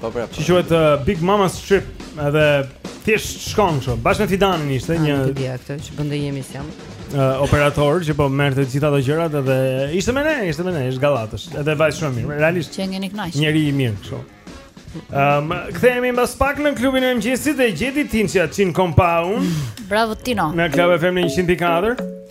Po pra. Që quhet uh, Big Mama's Trip, edhe thjesht shkon kështu. Bashkë me Fidanin ishte një Nuk e di atë që bën ndonjë emision. Uh, operator që po merrte të gjitha ato gjërat edhe ishte me ne, ishte me ne, është gallatësh. Edhe vajzë shumë e mirë, realisht. Që jeni kënaq. Njeri i mirë kështu. Ehm, um, kthehemi mbas pak në klubin e mëngjesit dhe gjeti Tinçi Atçin Compound. Bravo Tino. Në Club FM 104.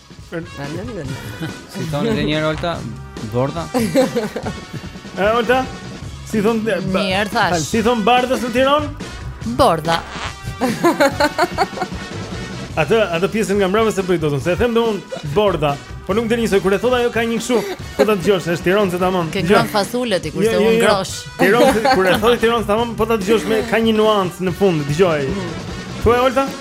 Si thonë edhe njerë Olta Borda E Olta Si thonë Njerë thash Si thonë Bardës në Tiron Borda Atë, atë pjesën nga mbrapa se pëjtotën Se e them dhe unë Borda Po nuk del njësoj Kur e thot ajo ka një këshu Po të të gjosh Është tironse tamam Ke gjosh fasullet i kurse unë grosh Tiron se Kur e thot i tironse tamam Po të të gjosh me Ka një nuancë në fund Dëgjo kur Olta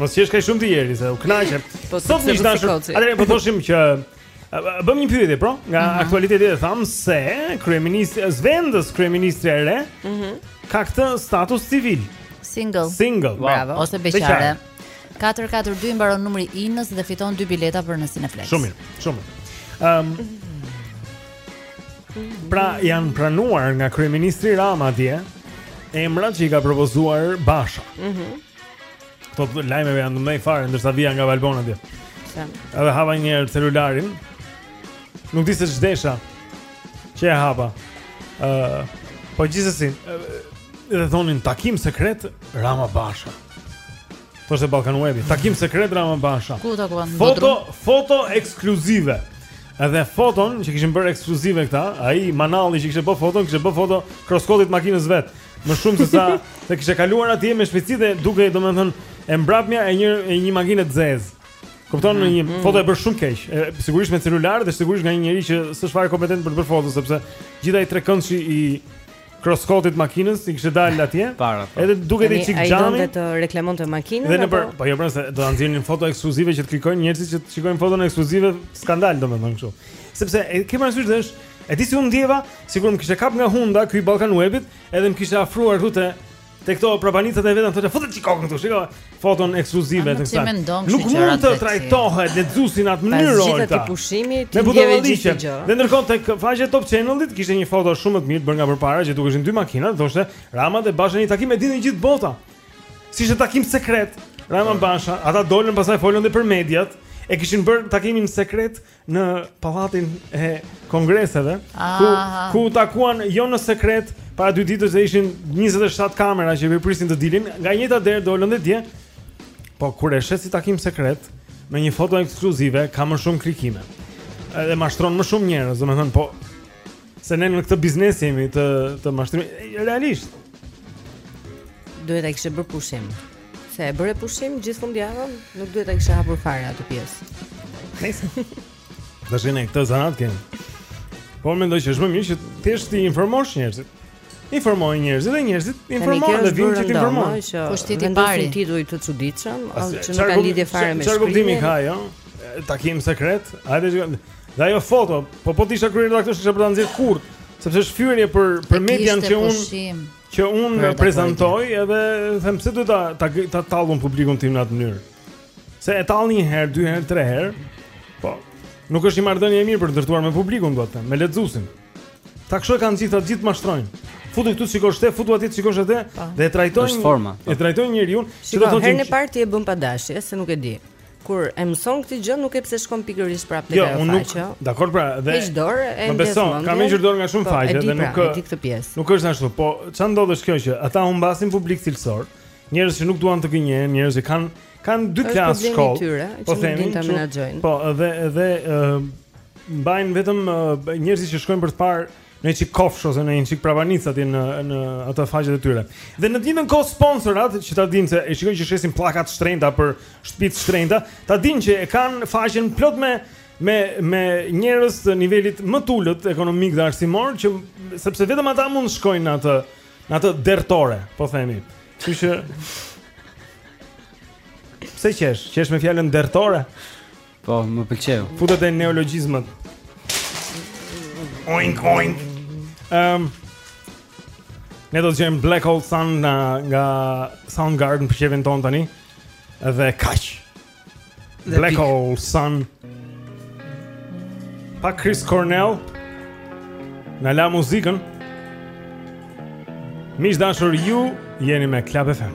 Mos qesh kaq shumë ti Eri se u kënaqe. Po sot më dashur. Atëherë po thoshim që bëjmë një pyetje, pra, nga uh -huh. aktualiteti e thamë se kryeministrja e zëvendëskryeministrja e re, uh mhm. -huh. ka këtë status civil. Single. Single. Wow. Bravo. Ose beqare. 442 mbaron numri i Inës dhe fiton dy bileta për në Cineplex. Shumë mirë. Shumë. Ehm um, Pra janë pranuar nga kryeministri Rama atje emrat që i ka propozuar Basha. Mhm. Mm Këto të lajmeve janë më e fare ndërsa vija nga Valbona atje. Sa. Edhe hapa një herë celularin. Nuk di se ç'desha. Që e hapa. Ë, uh, po gjithsesi, edhe thonin takim sekret Rama Basha. Thoshte Ballkan Webi, takim sekret Rama Basha. Ku u takuan? Foto, foto ekskluzive. Edhe foton që kishin bërë ekskluzive këta, ai Manalli që kishte bërë foton, kishte bërë foto kroskotit makinës vet. Më shumë se sa të kishte kaluar atje me shpejtësi dhe dukej domethënë e mbrapmja e një e një makine të zezë. Kupton në mm, një mm. foto e bërë shumë keq. Sigurisht me celular dhe sigurisht nga një njeri që s'është fare kompetent për të bërë foto sepse gjithë ai trekëndëshi i kroskotit makinës i kishte dalë atje. Para. Po. Edhe duket një çik xhami. Ai të reklamonte makinën. Dhe në për, po jo pra se do ta nxjerrin foto ekskluzive që të klikojnë njerëzit që të shikojnë foton ekskluzive skandal domethënë kështu. Sepse e ke parasysh dhe është e di si u ndjeva, sikur më kishte kap nga hunda ky Balkan Webit, edhe më kishte afruar thotë Te këto prapanicat e veta thotë fute çik kokën këtu, shiko foton ekskluzive të kësaj. Nuk mund të trajtohet lexuesi në atë mënyrë. Pas gjithë atij pushimi ti ndjeve gjithë gjë. Dhe ndërkohë tek faqja e Top Channel-it kishte një foto shumë më të mirë bërë nga përpara që dukeshin dy makina, thoshte Rama dhe Basha në takim e dinte gjithë bota. Si ishte takim sekret. Rama Basha, ata dolën pastaj folën dhe për mediat. E kishin bërë takimin sekret në pallatin e kongreseve ku ku u takuan jo në sekret para dy ditësh dhe ishin 27 kamera që i prisnin të dilin nga e njëjta derë dolën dhe dje po kur e shes si takim sekret me një foto ekskluzive ka më shumë klikime edhe mashtron më shumë njerëz domethënë po se ne në këtë biznes jemi të të mashtrimit realisht duhet ta kishe bërë pushim Se e bëre pushim gjithë fundjavën, nuk duhet ta kishe hapur fare atë pjesë. Nejse. Do thoja ne këtë zanat kemi. Po mendoj që është më mirë që thjesht t'i informosh njerëzit. Informoj njerëzit dhe njerëzit informojnë dhe vinë që të informojnë. Po shti ti pastaj tituj të çuditshëm, që nuk ka lidhje fare me shkrimin. Çfarë kuptimi ka ajo? Takim sekret? Hajde që Dhe ajo foto, po po të isha kryeredaktor, s'isha për ta nxjerr kurrë, sepse është fyerje për për median që unë Që un prezantoj edhe them pse duhet ta ta, ta tall unë publikun tim në atë mënyrë. Se e tall një herë, dy herë, tre herë. Po. Nuk është një marrëdhënie e mirë për të ndërtuar me publikun, do të them, me lexuesin. Ta kështu e kanë gjithë, të gjithë mashtrojnë. Futu këtu shikosh këtë, futu aty shikosh atë po. dhe e trajtojnë. Është forma. Po. E trajtojnë njeriun, si do të thotë. Herën e parë ti e bën pa dashje, se nuk e di. Kur e mëson këtë gjë, nuk e pse shkon pikërisht prapë tek jo, ajo faqe. Jo, dakor pra, dhe Heq dorë e ndjesë. Më beso, kam hequr dorë nga shumë po, faqe dhe pra, nuk e di këtë pjesë. Nuk është ashtu, po ça ndodh është kjo që ata humbasin publik cilësor, njerëz që nuk duan të gënjehen, njerëz që kanë kanë dy klasë shkollë. Tyre, po themi ta menaxhojnë. Po, edhe edhe mbajnë vetëm njerëzit që shkojnë për të parë Në një çik kofshë ose në një çik prapanicë atje në në ato faqet e tyre. Dhe në të njëjtën kohë sponsorat që ta dinë se e shikoj që shesin pllaka të shtrenjta për shtëpi të shtrenjta, ta dinë që e kanë faqen plot me me me njerëz të nivelit më të ulët ekonomik dhe arsimor që sepse vetëm ata mund të shkojnë në atë në atë derrtore, po themi. Kështu që Pse qesh? Qesh me fjalën derrtore? Po, më pëlqeu. Futet te neologjizmat. Oink oink. Ehm. Um, ne do dëgjojmë Black Hole Sun nga, nga Soundgarden për qejfin tonë tani. Dhe kaq. Black Hole Sun. Pak Chris Cornell. Na la muzikën. Miq të dashur ju jeni me Club FM.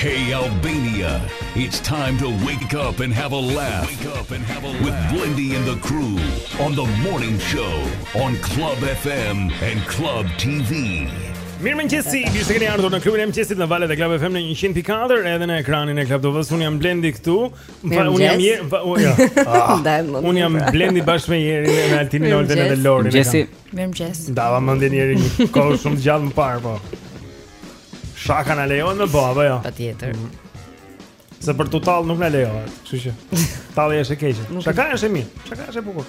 Hey Albania, it's time to wake up and have a laugh. Wake up and have a laugh with Blendi and the crew on the morning show on Club FM and Club TV. Mirëmëngjesi, mirë se keni ardhur në klubin e mëngjesit në valët e Club FM në 100.4 edhe në ekranin e Club TV. Unë jam Blendi këtu. Mirëmëngjesi. Unë jam Blendi bashkë ah, me Jeri. Unë jam Blendi bashkë me Jerin, Altinin, Oltën edhe Lorin. Mirëmëngjesi. Mirëmëngjesi. Dava më ndë njëri një kohë shumë gjallë më parë, po. Shaka na lejohet me bë apo jo? Patjetër. Mm -hmm. Se për tu tall nuk na lejohet, kështu që. Tallja është e keqe. Shaka është e mirë. Shaka është e bukur.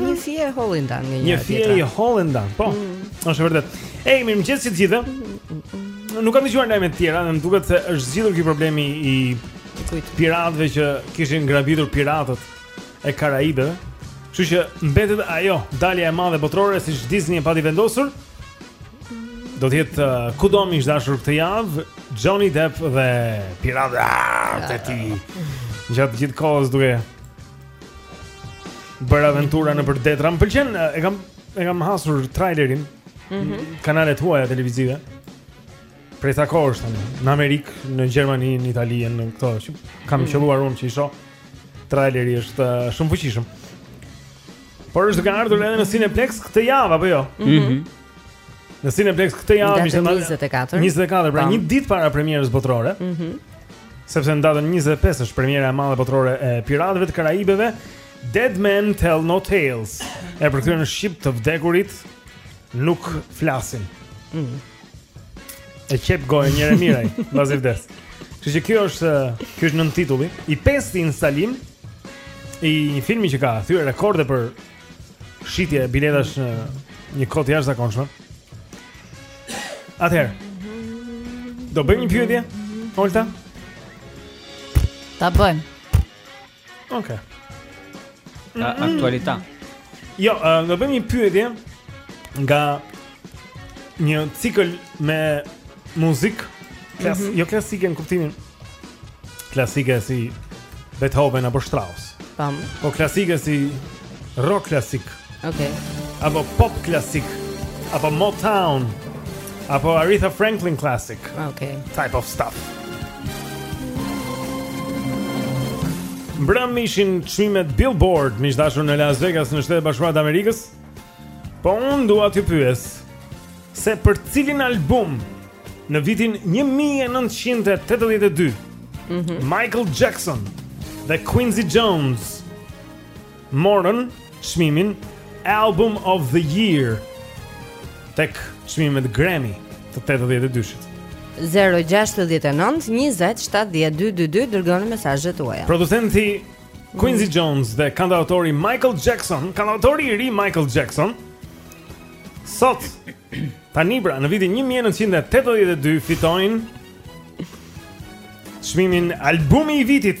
Një fije e hollë i ndan nga një tjetër. Një fije e hollë i ndan, po. Mm. Është vërtet. Ej, mirëmëngjes të gjithëve. Nuk kam dëgjuar lajme të tjera, më duket se është zgjidhur ky problemi i piratëve që kishin grabitur piratët. e Karaibeve. Kështu që mbetet ajo dalja e madhe botërore siç Disney e pati vendosur. Do të jetë uh, kudo miq të dashur këtë javë Johnny Depp dhe piratët e tij. Gjatë gjithë kohës duke bërë aventura nëpër detra. Më pëlqen, uh, e kam e kam hasur trailerin. Mm -hmm. Kanalet huaja televizive. Prej sa kohë është në Amerikë, në Gjermani, në Itali, në këto që kam mm. qelluar unë që i shoh. Traileri është uh, shumë i fuqishëm. Por është duke ardhur edhe në Cineplex këtë javë apo jo? Mhm. Mm në Cineplex këtë javë është 24. 24, pra një ditë para premierës botërore. Mhm. Mm sepse në datën 25 është premiera e madhe botërore e Piratëve të Karaibeve, Dead Men Tell No Tales. E përkthyer në shqip të vdekurit nuk flasin. Mhm. Mm E qep gojën njëherë e mirë ai, pasi vdes. Kështu që kjo është, ky është nëntitulli, i pesti instalim, i një filmi që ka thyer rekorde për shitje biletash në një kohë të jashtëzakonshme. Atëherë, do bëjmë një pyetje, Olta? Ta bëjmë. Okej. Okay. Mm -mm. Aktualitet. Jo, uh, do bëjmë një pyetje nga një cikël me muzikë klas, mm -hmm. jo klasike në kuptimin klasike si Beethoven apo Strauss. Tam. Po klasike si rock klasik. Ok Apo pop klasik Apo Motown Apo Aretha Franklin klasik Ok Type of stuff Mbrëmë ishin çmimet Billboard Miq të dashur në Las Vegas në Shtetet e Bashkuara të Amerikës Po unë dua t'ju pyes Se për cilin album Në vitin 1982 mm -hmm. Michael Jackson Dhe Quincy Jones morën çmimin Album of the Year tek çmimet Grammy të 82-shit. 0-6-19-27-12-22 Dërgoni mesazhet tuaja Producenti Quincy mm. Jones dhe kantautori Michael Jackson Kantautori i ri Michael Jackson Sot Tani pra në vitin 1982 Fitojnë çmimin albumi i vitit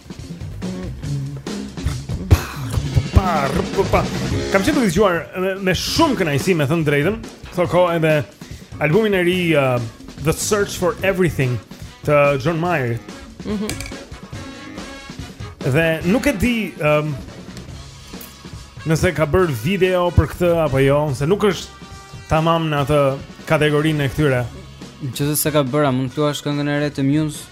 Kam qenë tu dëgjuar me, me shumë kënaqësi me thënë të drejtën, këto kohë edhe albumin e ri uh, The Search for Everything të John Mayer. Mhm. Mm dhe nuk e di um, nëse ka bërë video për këtë apo jo, se nuk është tamam në atë kategorinë e këtyre. Që s'e ka bërë, mund të thuash këngën e re të Muse?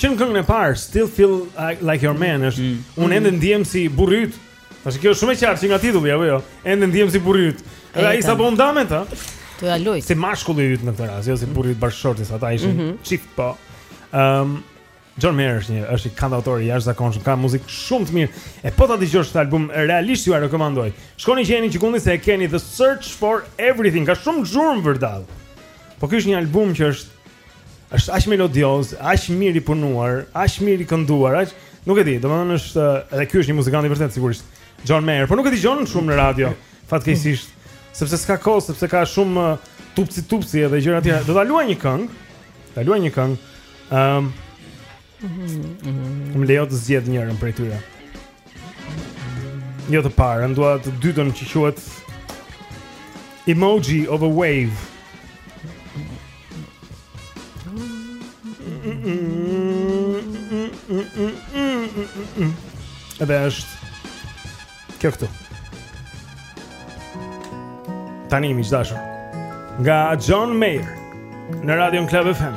Që në këngën e parë Still feel like your man është mm. Unë mm. ende ndihem si burri yt Tash kjo është shumë e qartë që nga titulli apo jo. Ende ndihem si burri yt. Edhe ai sa bën damet, ha? Tu ja luaj. Si mashkulli yt në këtë rast, jo si burri yt bashkëshorti se ata ishin mhm. çift po. Ehm John Mayer është një është një kantautor i jashtëzakonshëm, ka muzikë shumë të mirë. E po ta dëgjosh këtë album realisht jua rekomandoj. Shkoni gjejeni gjëkundi se e keni The Search for Everything, ka shumë zhurmë vërdall. Po ky është një album që është është aq melodioz, aq mirë i punuar, aq mirë i kënduar, aq nuk e di, domethënë është edhe ky është një muzikant i vërtetë sigurisht. John Mayer, por nuk e dëgjon shumë në radio, fatkeqësisht, sepse s'ka kohë, sepse ka shumë uh, tupci tupci edhe gjëra të tjera. Do ta luaj një këngë. Ta luaj një këngë. Ëm um, Më lejo të zgjedh njërën prej tyre. Jo të parën, dua të dytën që quhet Emoji of a Wave. Edhe është Kjo këtu. Tani, miq të dashur. Nga John Mayer në Radio Club FM.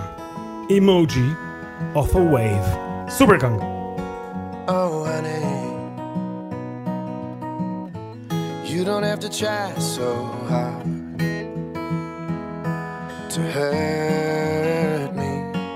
Emoji of a wave. Super këngë. Oh honey. You don't have to try so hard to hurt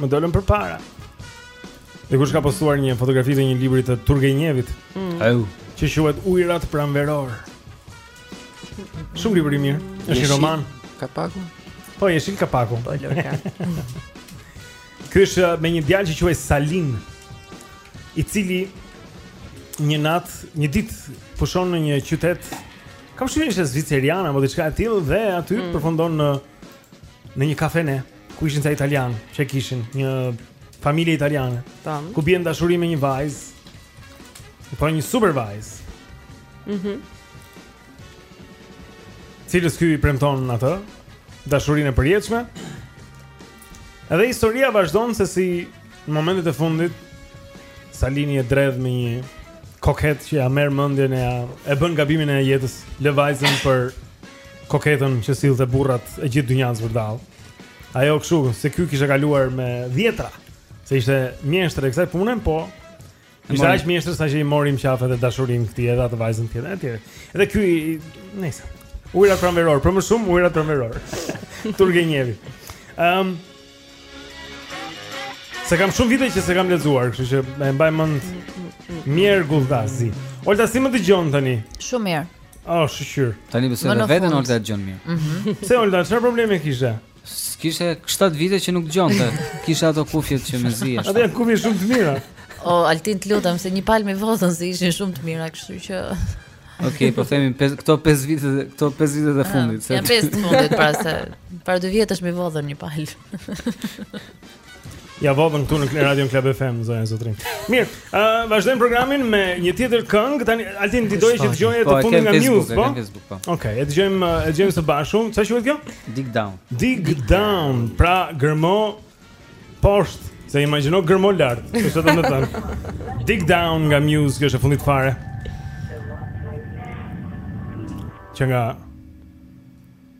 Më dolën përpara Dikush ka postuar një fotografi të një libri të Turgenjevit mm. Au Që quhet Ujërat pranverore Shumë libër i mirë është një roman Kapaku Po, jeshil kapakun Po, lorka Ky është uh, me një djalë që quhej Salin I cili një natë, një ditë pushon në një qytet. Kam shumë ishte zviceriane a po diçka e tillë dhe aty mm. përfundon në në një kafene. Ku ishin ca italianë, që kishin një familje italiane. Tam. Ku bie në dashuri me një vajzë. Po një super vajzë. Mhm. Mm Së cilës ky i premton atë dashurinë e përjetshme? Edhe historia vazhdon se si në momentet e fundit Salini e dredh me një koketë që ia merr mendjen e e bën gabimin e jetës, lë vajzën për koketën që sillte burrat e gjithë dynjasë vërdall. Ajo kështu, se ky i kishte kaluar me dhjetëra, se ishte mjeshtër e kësaj pune, po ishte aq mjeshtër saqë i mori më qafë dhe dashurinë këtij edhe atë vajzën tjetër e tjera. Edhe ky, nejse, Ujëra pranverore, për më shumë Ujëra pranverore, Turgenjevi. Um, se kam shumë vite që s'e kam lexuar, kështu që e mbaj mend mjegullazi. Olta, si më dëgjon tani? Shumë mirë. Oh, shqyr. Tani besoj se veten Olta dëgjon mirë. Mhm. Pse Olta, çfarë problemi kishte? Kishte 7 vite që nuk dëgjonte. Kishte ato kufjet që mezi ashtu. Ato janë kufje shumë të mira. O Altin të lutem se një palë m'i vodhën se ishin shumë të mira, kështu që Ok, po themi pesë, këto 5 vite, këto 5 vite të ah, fundit. Ja 5 të fundit para se para 2 vjetësh më vodhën një palë. Ja vajtëm këtu në Radio Club FM zonja e zotërinj. Mirë, ë uh, vazhdojmë programin me një tjetër këngë. Tani Altin ti doje që të dëgjoje po, të fundit nga Muse, po? po. Okej, okay, e dëgjojmë e dëgjojmë së bashku. Si quhet kjo? Dig Down. Dig Down. Pra gërmo poshtë, s'e imagjinoj gërmo lart. Kështu do të thotë. Dig Down nga Muse, kjo është e fundit fare. Që nga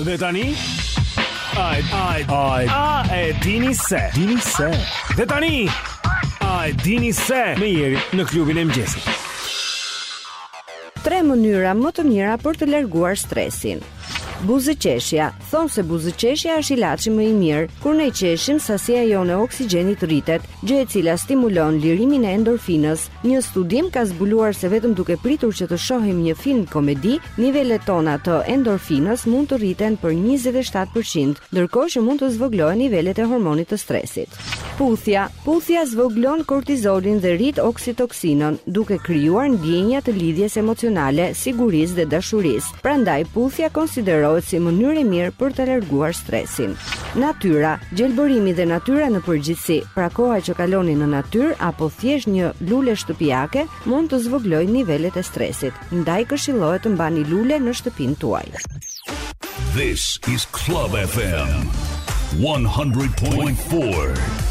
Dhe tani Ai, ai, ai. A e dini se? Dini se. Dhe tani, a e dini se me Jerin në klubin e mëngjesit. Tre mënyra më të mira për të larguar stresin. Buzëqeshja, Thonë se buzëqeshja është ilaçi më i mirë. Kur ne qeshim, sasia jonë e oksigjenit rritet, gjë e cila stimulon lirimin e endorfinës. Një studim ka zbuluar se vetëm duke pritur që të shohim një film komedi, nivelet tona të endorfinës mund të rriten për 27%, ndërkohë që mund të zvogëlohen nivelet e hormonit të stresit. Puthja, puthja zvogëlon kortizolin dhe rrit oksitoksinën, duke krijuar ndjenja të lidhjes emocionale, sigurisë dhe dashurisë. Prandaj puthja konsiderohet si mënyrë e mirë për ta larguar stresin. Natyra, gjelbërimi dhe natyra në përgjithësi, pra koha që kaloni në natyrë apo thjesht një lule shtëpiake mund të zvogëlojë nivelet e stresit. Ndaj këshillohet të mbani lule në shtëpinë tuaj. This is Club FM 100.4.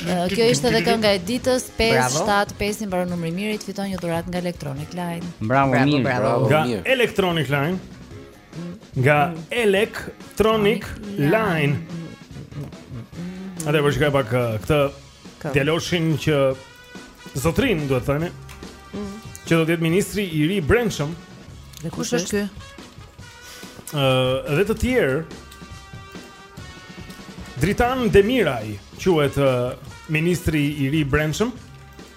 Kjo ishte edhe kënga e ditës 575 i mbaron numri Mirit fiton një dhuratë nga Electronic Line. Bravo, bravo Mir, bravo. bravo. Nga Mir. Electronic Line. Nga mm. Electronic Line. A ta shikoj pak uh, këtë djaloshin që zotërinë duhet thënë. Mm. Që do të jetë ministri i ri i brendshëm. Dhe kush është ky? Ëh, uh, edhe të tjerë Dritan Demiraj quhet uh, ministri i ri i brendshëm.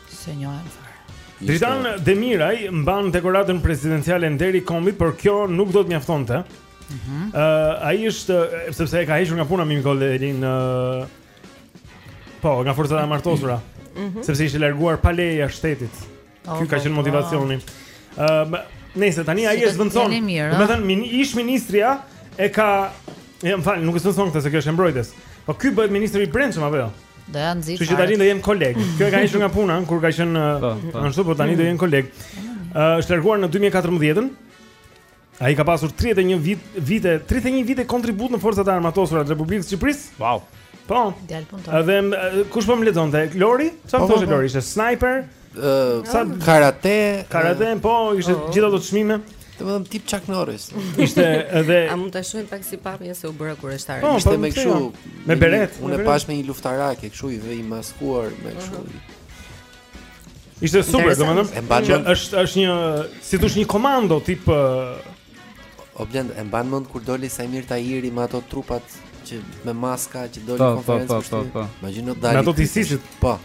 S'e njohim fare. Dritan Demiraj mban dekoratën presidenciale Nderi i Kombit, por kjo nuk do të mjaftonte. Ëh, mm -hmm. uh, ai është sepse e ka hequr nga puna Mimi Kodheli në uh, Po, nga forcat e armatosura. Mm -hmm. Sepse ishte larguar pa leje jashtë shtetit. Oh Ky ka qenë motivacioni. Ëm, uh, nëse tani ai e zëvendëson, domethënë ish ministrja e ka, jo më fal, nuk e zëvendëson këtë se kjo është e mbrojtjes. Po ky bëhet ministër i brendshëm apo jo? Do ia nxijë. Që tani do jenë kolegë. Kjo e ka hequr nga puna kur ka qenë po, po. ashtu, por tani do jenë kolegë. Ë, është larguar në 2014-ën. Ai ka pasur 31 vit, vite, 31 vite kontribut në forcat e armatosura të Republikës së Shqipërisë. Wow. Po. Djalë punëtor. Edhe m, e, kush po më lexonte? Lori? Sa Po, po, thoshe po. Lori? Ishte sniper, Ë, Sa- karate, karate, po, ishte gjithë ato çmime. domethënë tip Chuck Norris. Ishte edhe A mund ta shohim pak si pamje se u bëra kureshtar. Po, Ishte me pse kështu jo? Me beret, me Unë e beret. pashë me një luftarake, kështu i dhe i maskuar me kështu. Ishte super, domethënë. Që është është një si të thuash një komando tip O Blend, e mban mend kur doli Saimir Tahiri me ato trupat që me maska që doli në konferencë. Po, po, po, po. Imagjino dali. Me ato të ISIS-it. Po.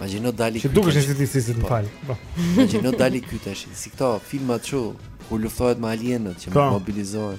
Imagjino dali. Që dukesh si të ISIS-it, më fal. Po. Imagjino doli ky tash, si këto filmat ku luftohet me alienët që po. mobilizohen.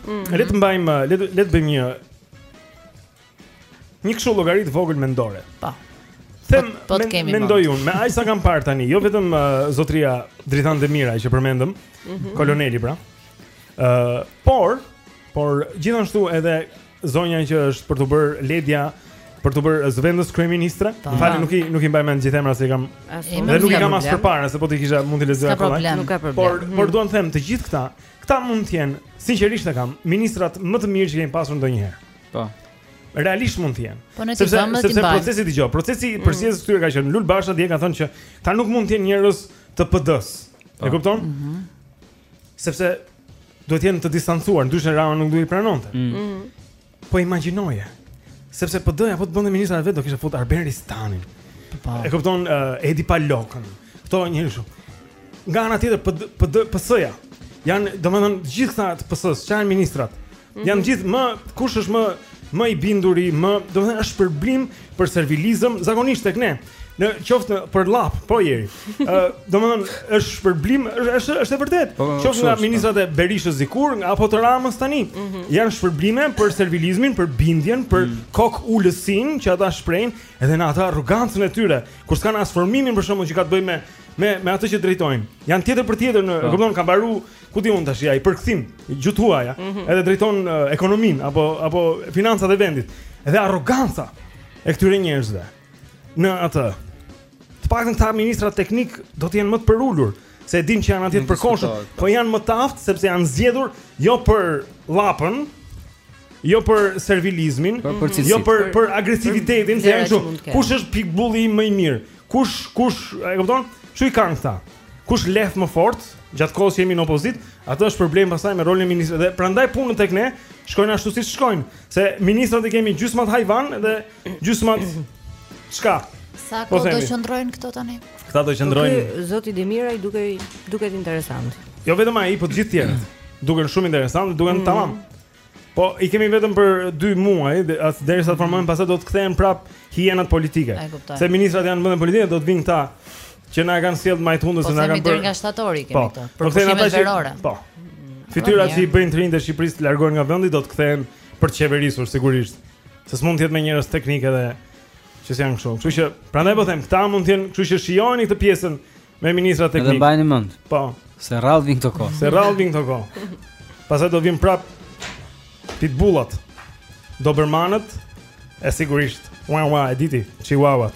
Mm. Le të mbajmë, le të le të bëjmë një një kështu llogari të vogël mendore. Po. Them, po, po men, mendoj unë, me aq sa kam parë tani, jo vetëm uh, zotria Dritan Demiraj që përmendëm, mm -hmm. koloneli pra. Ë, uh, por, por gjithashtu edhe zonja që është për të bërë Ledja për të bërë zëvendës kryeministre. Më falni, nuk i nuk i mbaj mend gjithë emrat se s'i kam. Dhe nuk i kam as përpara, se po t'i kisha mund të lexoja ato. Nuk ka problem. Por por mhm. dua të them të gjithë këta Këta mund të jenë, sinqerisht e kam, ministrat më të mirë që kemi pasur ndonjëherë. Po. Realisht mund të jenë. Po nëse sepse, sepse procesi dëgjo, procesi i mm. përzgjedhjes së këtyre ka qenë Lul Basha dhe ka thënë që këta nuk mund të jenë njerëz të PD-së. E po. kupton? Mm -hmm. Sepse duhet të jenë të distancuar, ndryshe Rama nuk do i pranonte. Mm. mm. Po imagjinoje. Sepse PD-ja po të bënte ministrat e vet do kishte fut Arben Ristanin. Po. E kupton uh, Edi Palokën. Këta njerëz kështu. Nga ana tjetër PD, PD PS-ja. Janë, domethënë, të gjithë këta të PS-së, ça janë ministrat. Mm -hmm. Janë të gjithë më kush është më më i binduri, më, domethënë është shpërblim për servilizëm zakonisht tek ne. Në qoftë për llap, po je i ri. Ë, domethënë është shpërblim, është është e vërtetë. Po, po, po, qoftë nga ministrat e Berishës dikur, nga apo të Ramës tani, mm -hmm. janë shpërblime për servilizmin, për bindjen, për mm. kokulësinë që ata shprehin edhe në atë arrogancën e tyre, kur s'kan as formimin për shembull që ka të bëjë me me me atë që drejtojnë. Janë tjetër për tjetër, e, po. kupton, ka mbaru ku di unë tashi përkthim gjuhë të huaja, mm -hmm. edhe drejton uh, ekonominë apo apo financat e vendit. Edhe arroganca e këtyre njerëzve. në atë. Të paktën këta ministra teknikë do të jenë më të përulur, se e din që janë atje të përkohshëm, po. po janë më të aftë sepse janë zgjedhur jo për llapën, jo për servilizmin, për, për jo për për agresivitetin, se janë kështu. Kush është pitbulli më i mirë? Kush kush, e kupton? Kështu i kanë këta? Kush leh më fort? Gjatë kohës jemi në opozitë, po është problem pastaj me rolin e ministrit dhe prandaj punët tek ne shkojnë ashtu siç shkojnë, se ministrat i kemi gjysmat hajvan dhe Gjysmat çka? Sa po kohë do të qëndrojnë këto tani? Këta do të qëndrojnë. Po zoti Demiraj duke duket interesant. Jo vetëm ai, po gjithë tjerët. Duken shumë interesant, duken mm. tamam. Po i kemi vetëm për 2 muaj, derisa të formohen, pastaj do të kthehen prap hienat politike. Se ministrat janë në politikë, do të vinë këta që na kanë sjellë në majë të hundës, po, na kanë bërë. Deri nga shtatori kemi po, këto. Po kthehen ata që Po. Fytyrat që i bëjnë të rinjtë e Shqipërisë të largohen nga vendi do të kthehen për të qeverisur sigurisht. Se s'mund të jetë me njerëz teknikë edhe që janë kështu. Kështu që prandaj po them, këta mund të jenë, kështu që shijojeni këtë pjesën me ministra teknikë. Edhe mbajeni mend. Po. Se rrallë vin këto kohë. Se rrallë vin këto kohë. Pastaj do vin prap pitbullat. Dobermanët e sigurisht. Ua ua, e diti, chihuahuat.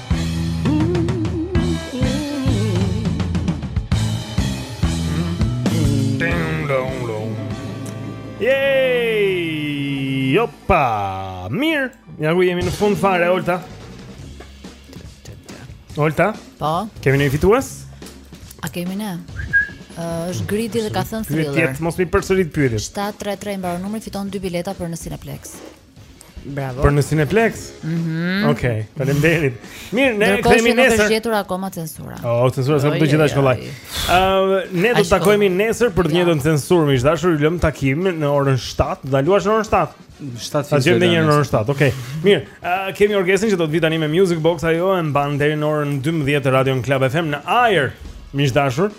Yay! Opa! Mir, ja ku jemi në fund fare Olta. Olta? Po. Kemi një fitues? A kemi ne? është Gridi dhe ka thënë thriller. Pyetjet mos mi përsërit pyetjet. 733 mbaron numri fiton dy bileta për në Cineplex. Bravo. Për në Cineplex. Mhm. Mm Okej, okay, faleminderit. Mirë, ne kemi nesër. Ne kemi gjetur akoma censura. Oh, censura sa do gjithashtu kollaj. Ëm, ne do të takohemi nesër për të njëjtën censurë, miq dashur, ju lëm takim në orën 7, do luash në orën 7. 7 fitë. Gjendë një në orën 7. Okej. Okay. Mirë, uh, kemi Orgestën që do të vi tani me Music Box ajo e mban deri në orën 12 të Radio Club FM në ajër, miq dashur.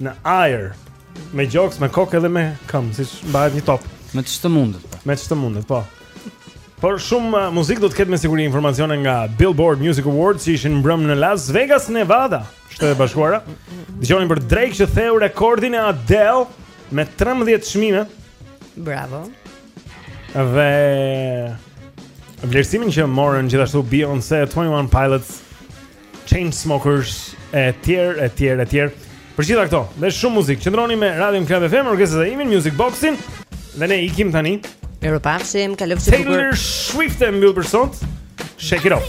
Në ajër, me gjoks, me kokë edhe me këmbë, siç mbahet një top. Me ç'të mundet, po. Me ç'të mundet, po. Por shumë uh, muzikë do të ketë me siguri informacione nga Billboard Music Awards që ishin mbrëmë në Las Vegas, Nevada, Shtetet e Bashkuara. Dëgjoni për Drake që theu rekordin e Adele me 13 çmime. Bravo. Dhe vlerësimin që morën gjithashtu Beyoncé, 21 Pilots, Chainsmokers e tjerë e tjerë e tjerë. Për gjitha këto, dhe shumë muzikë. Qëndroni me Radio Club FM, Orgesta vjen me Music Boxin dhe ne ikim tani. Mirupafshim, kalofshi bukur. Taylor Swift e mbyll për sot. Shake it off.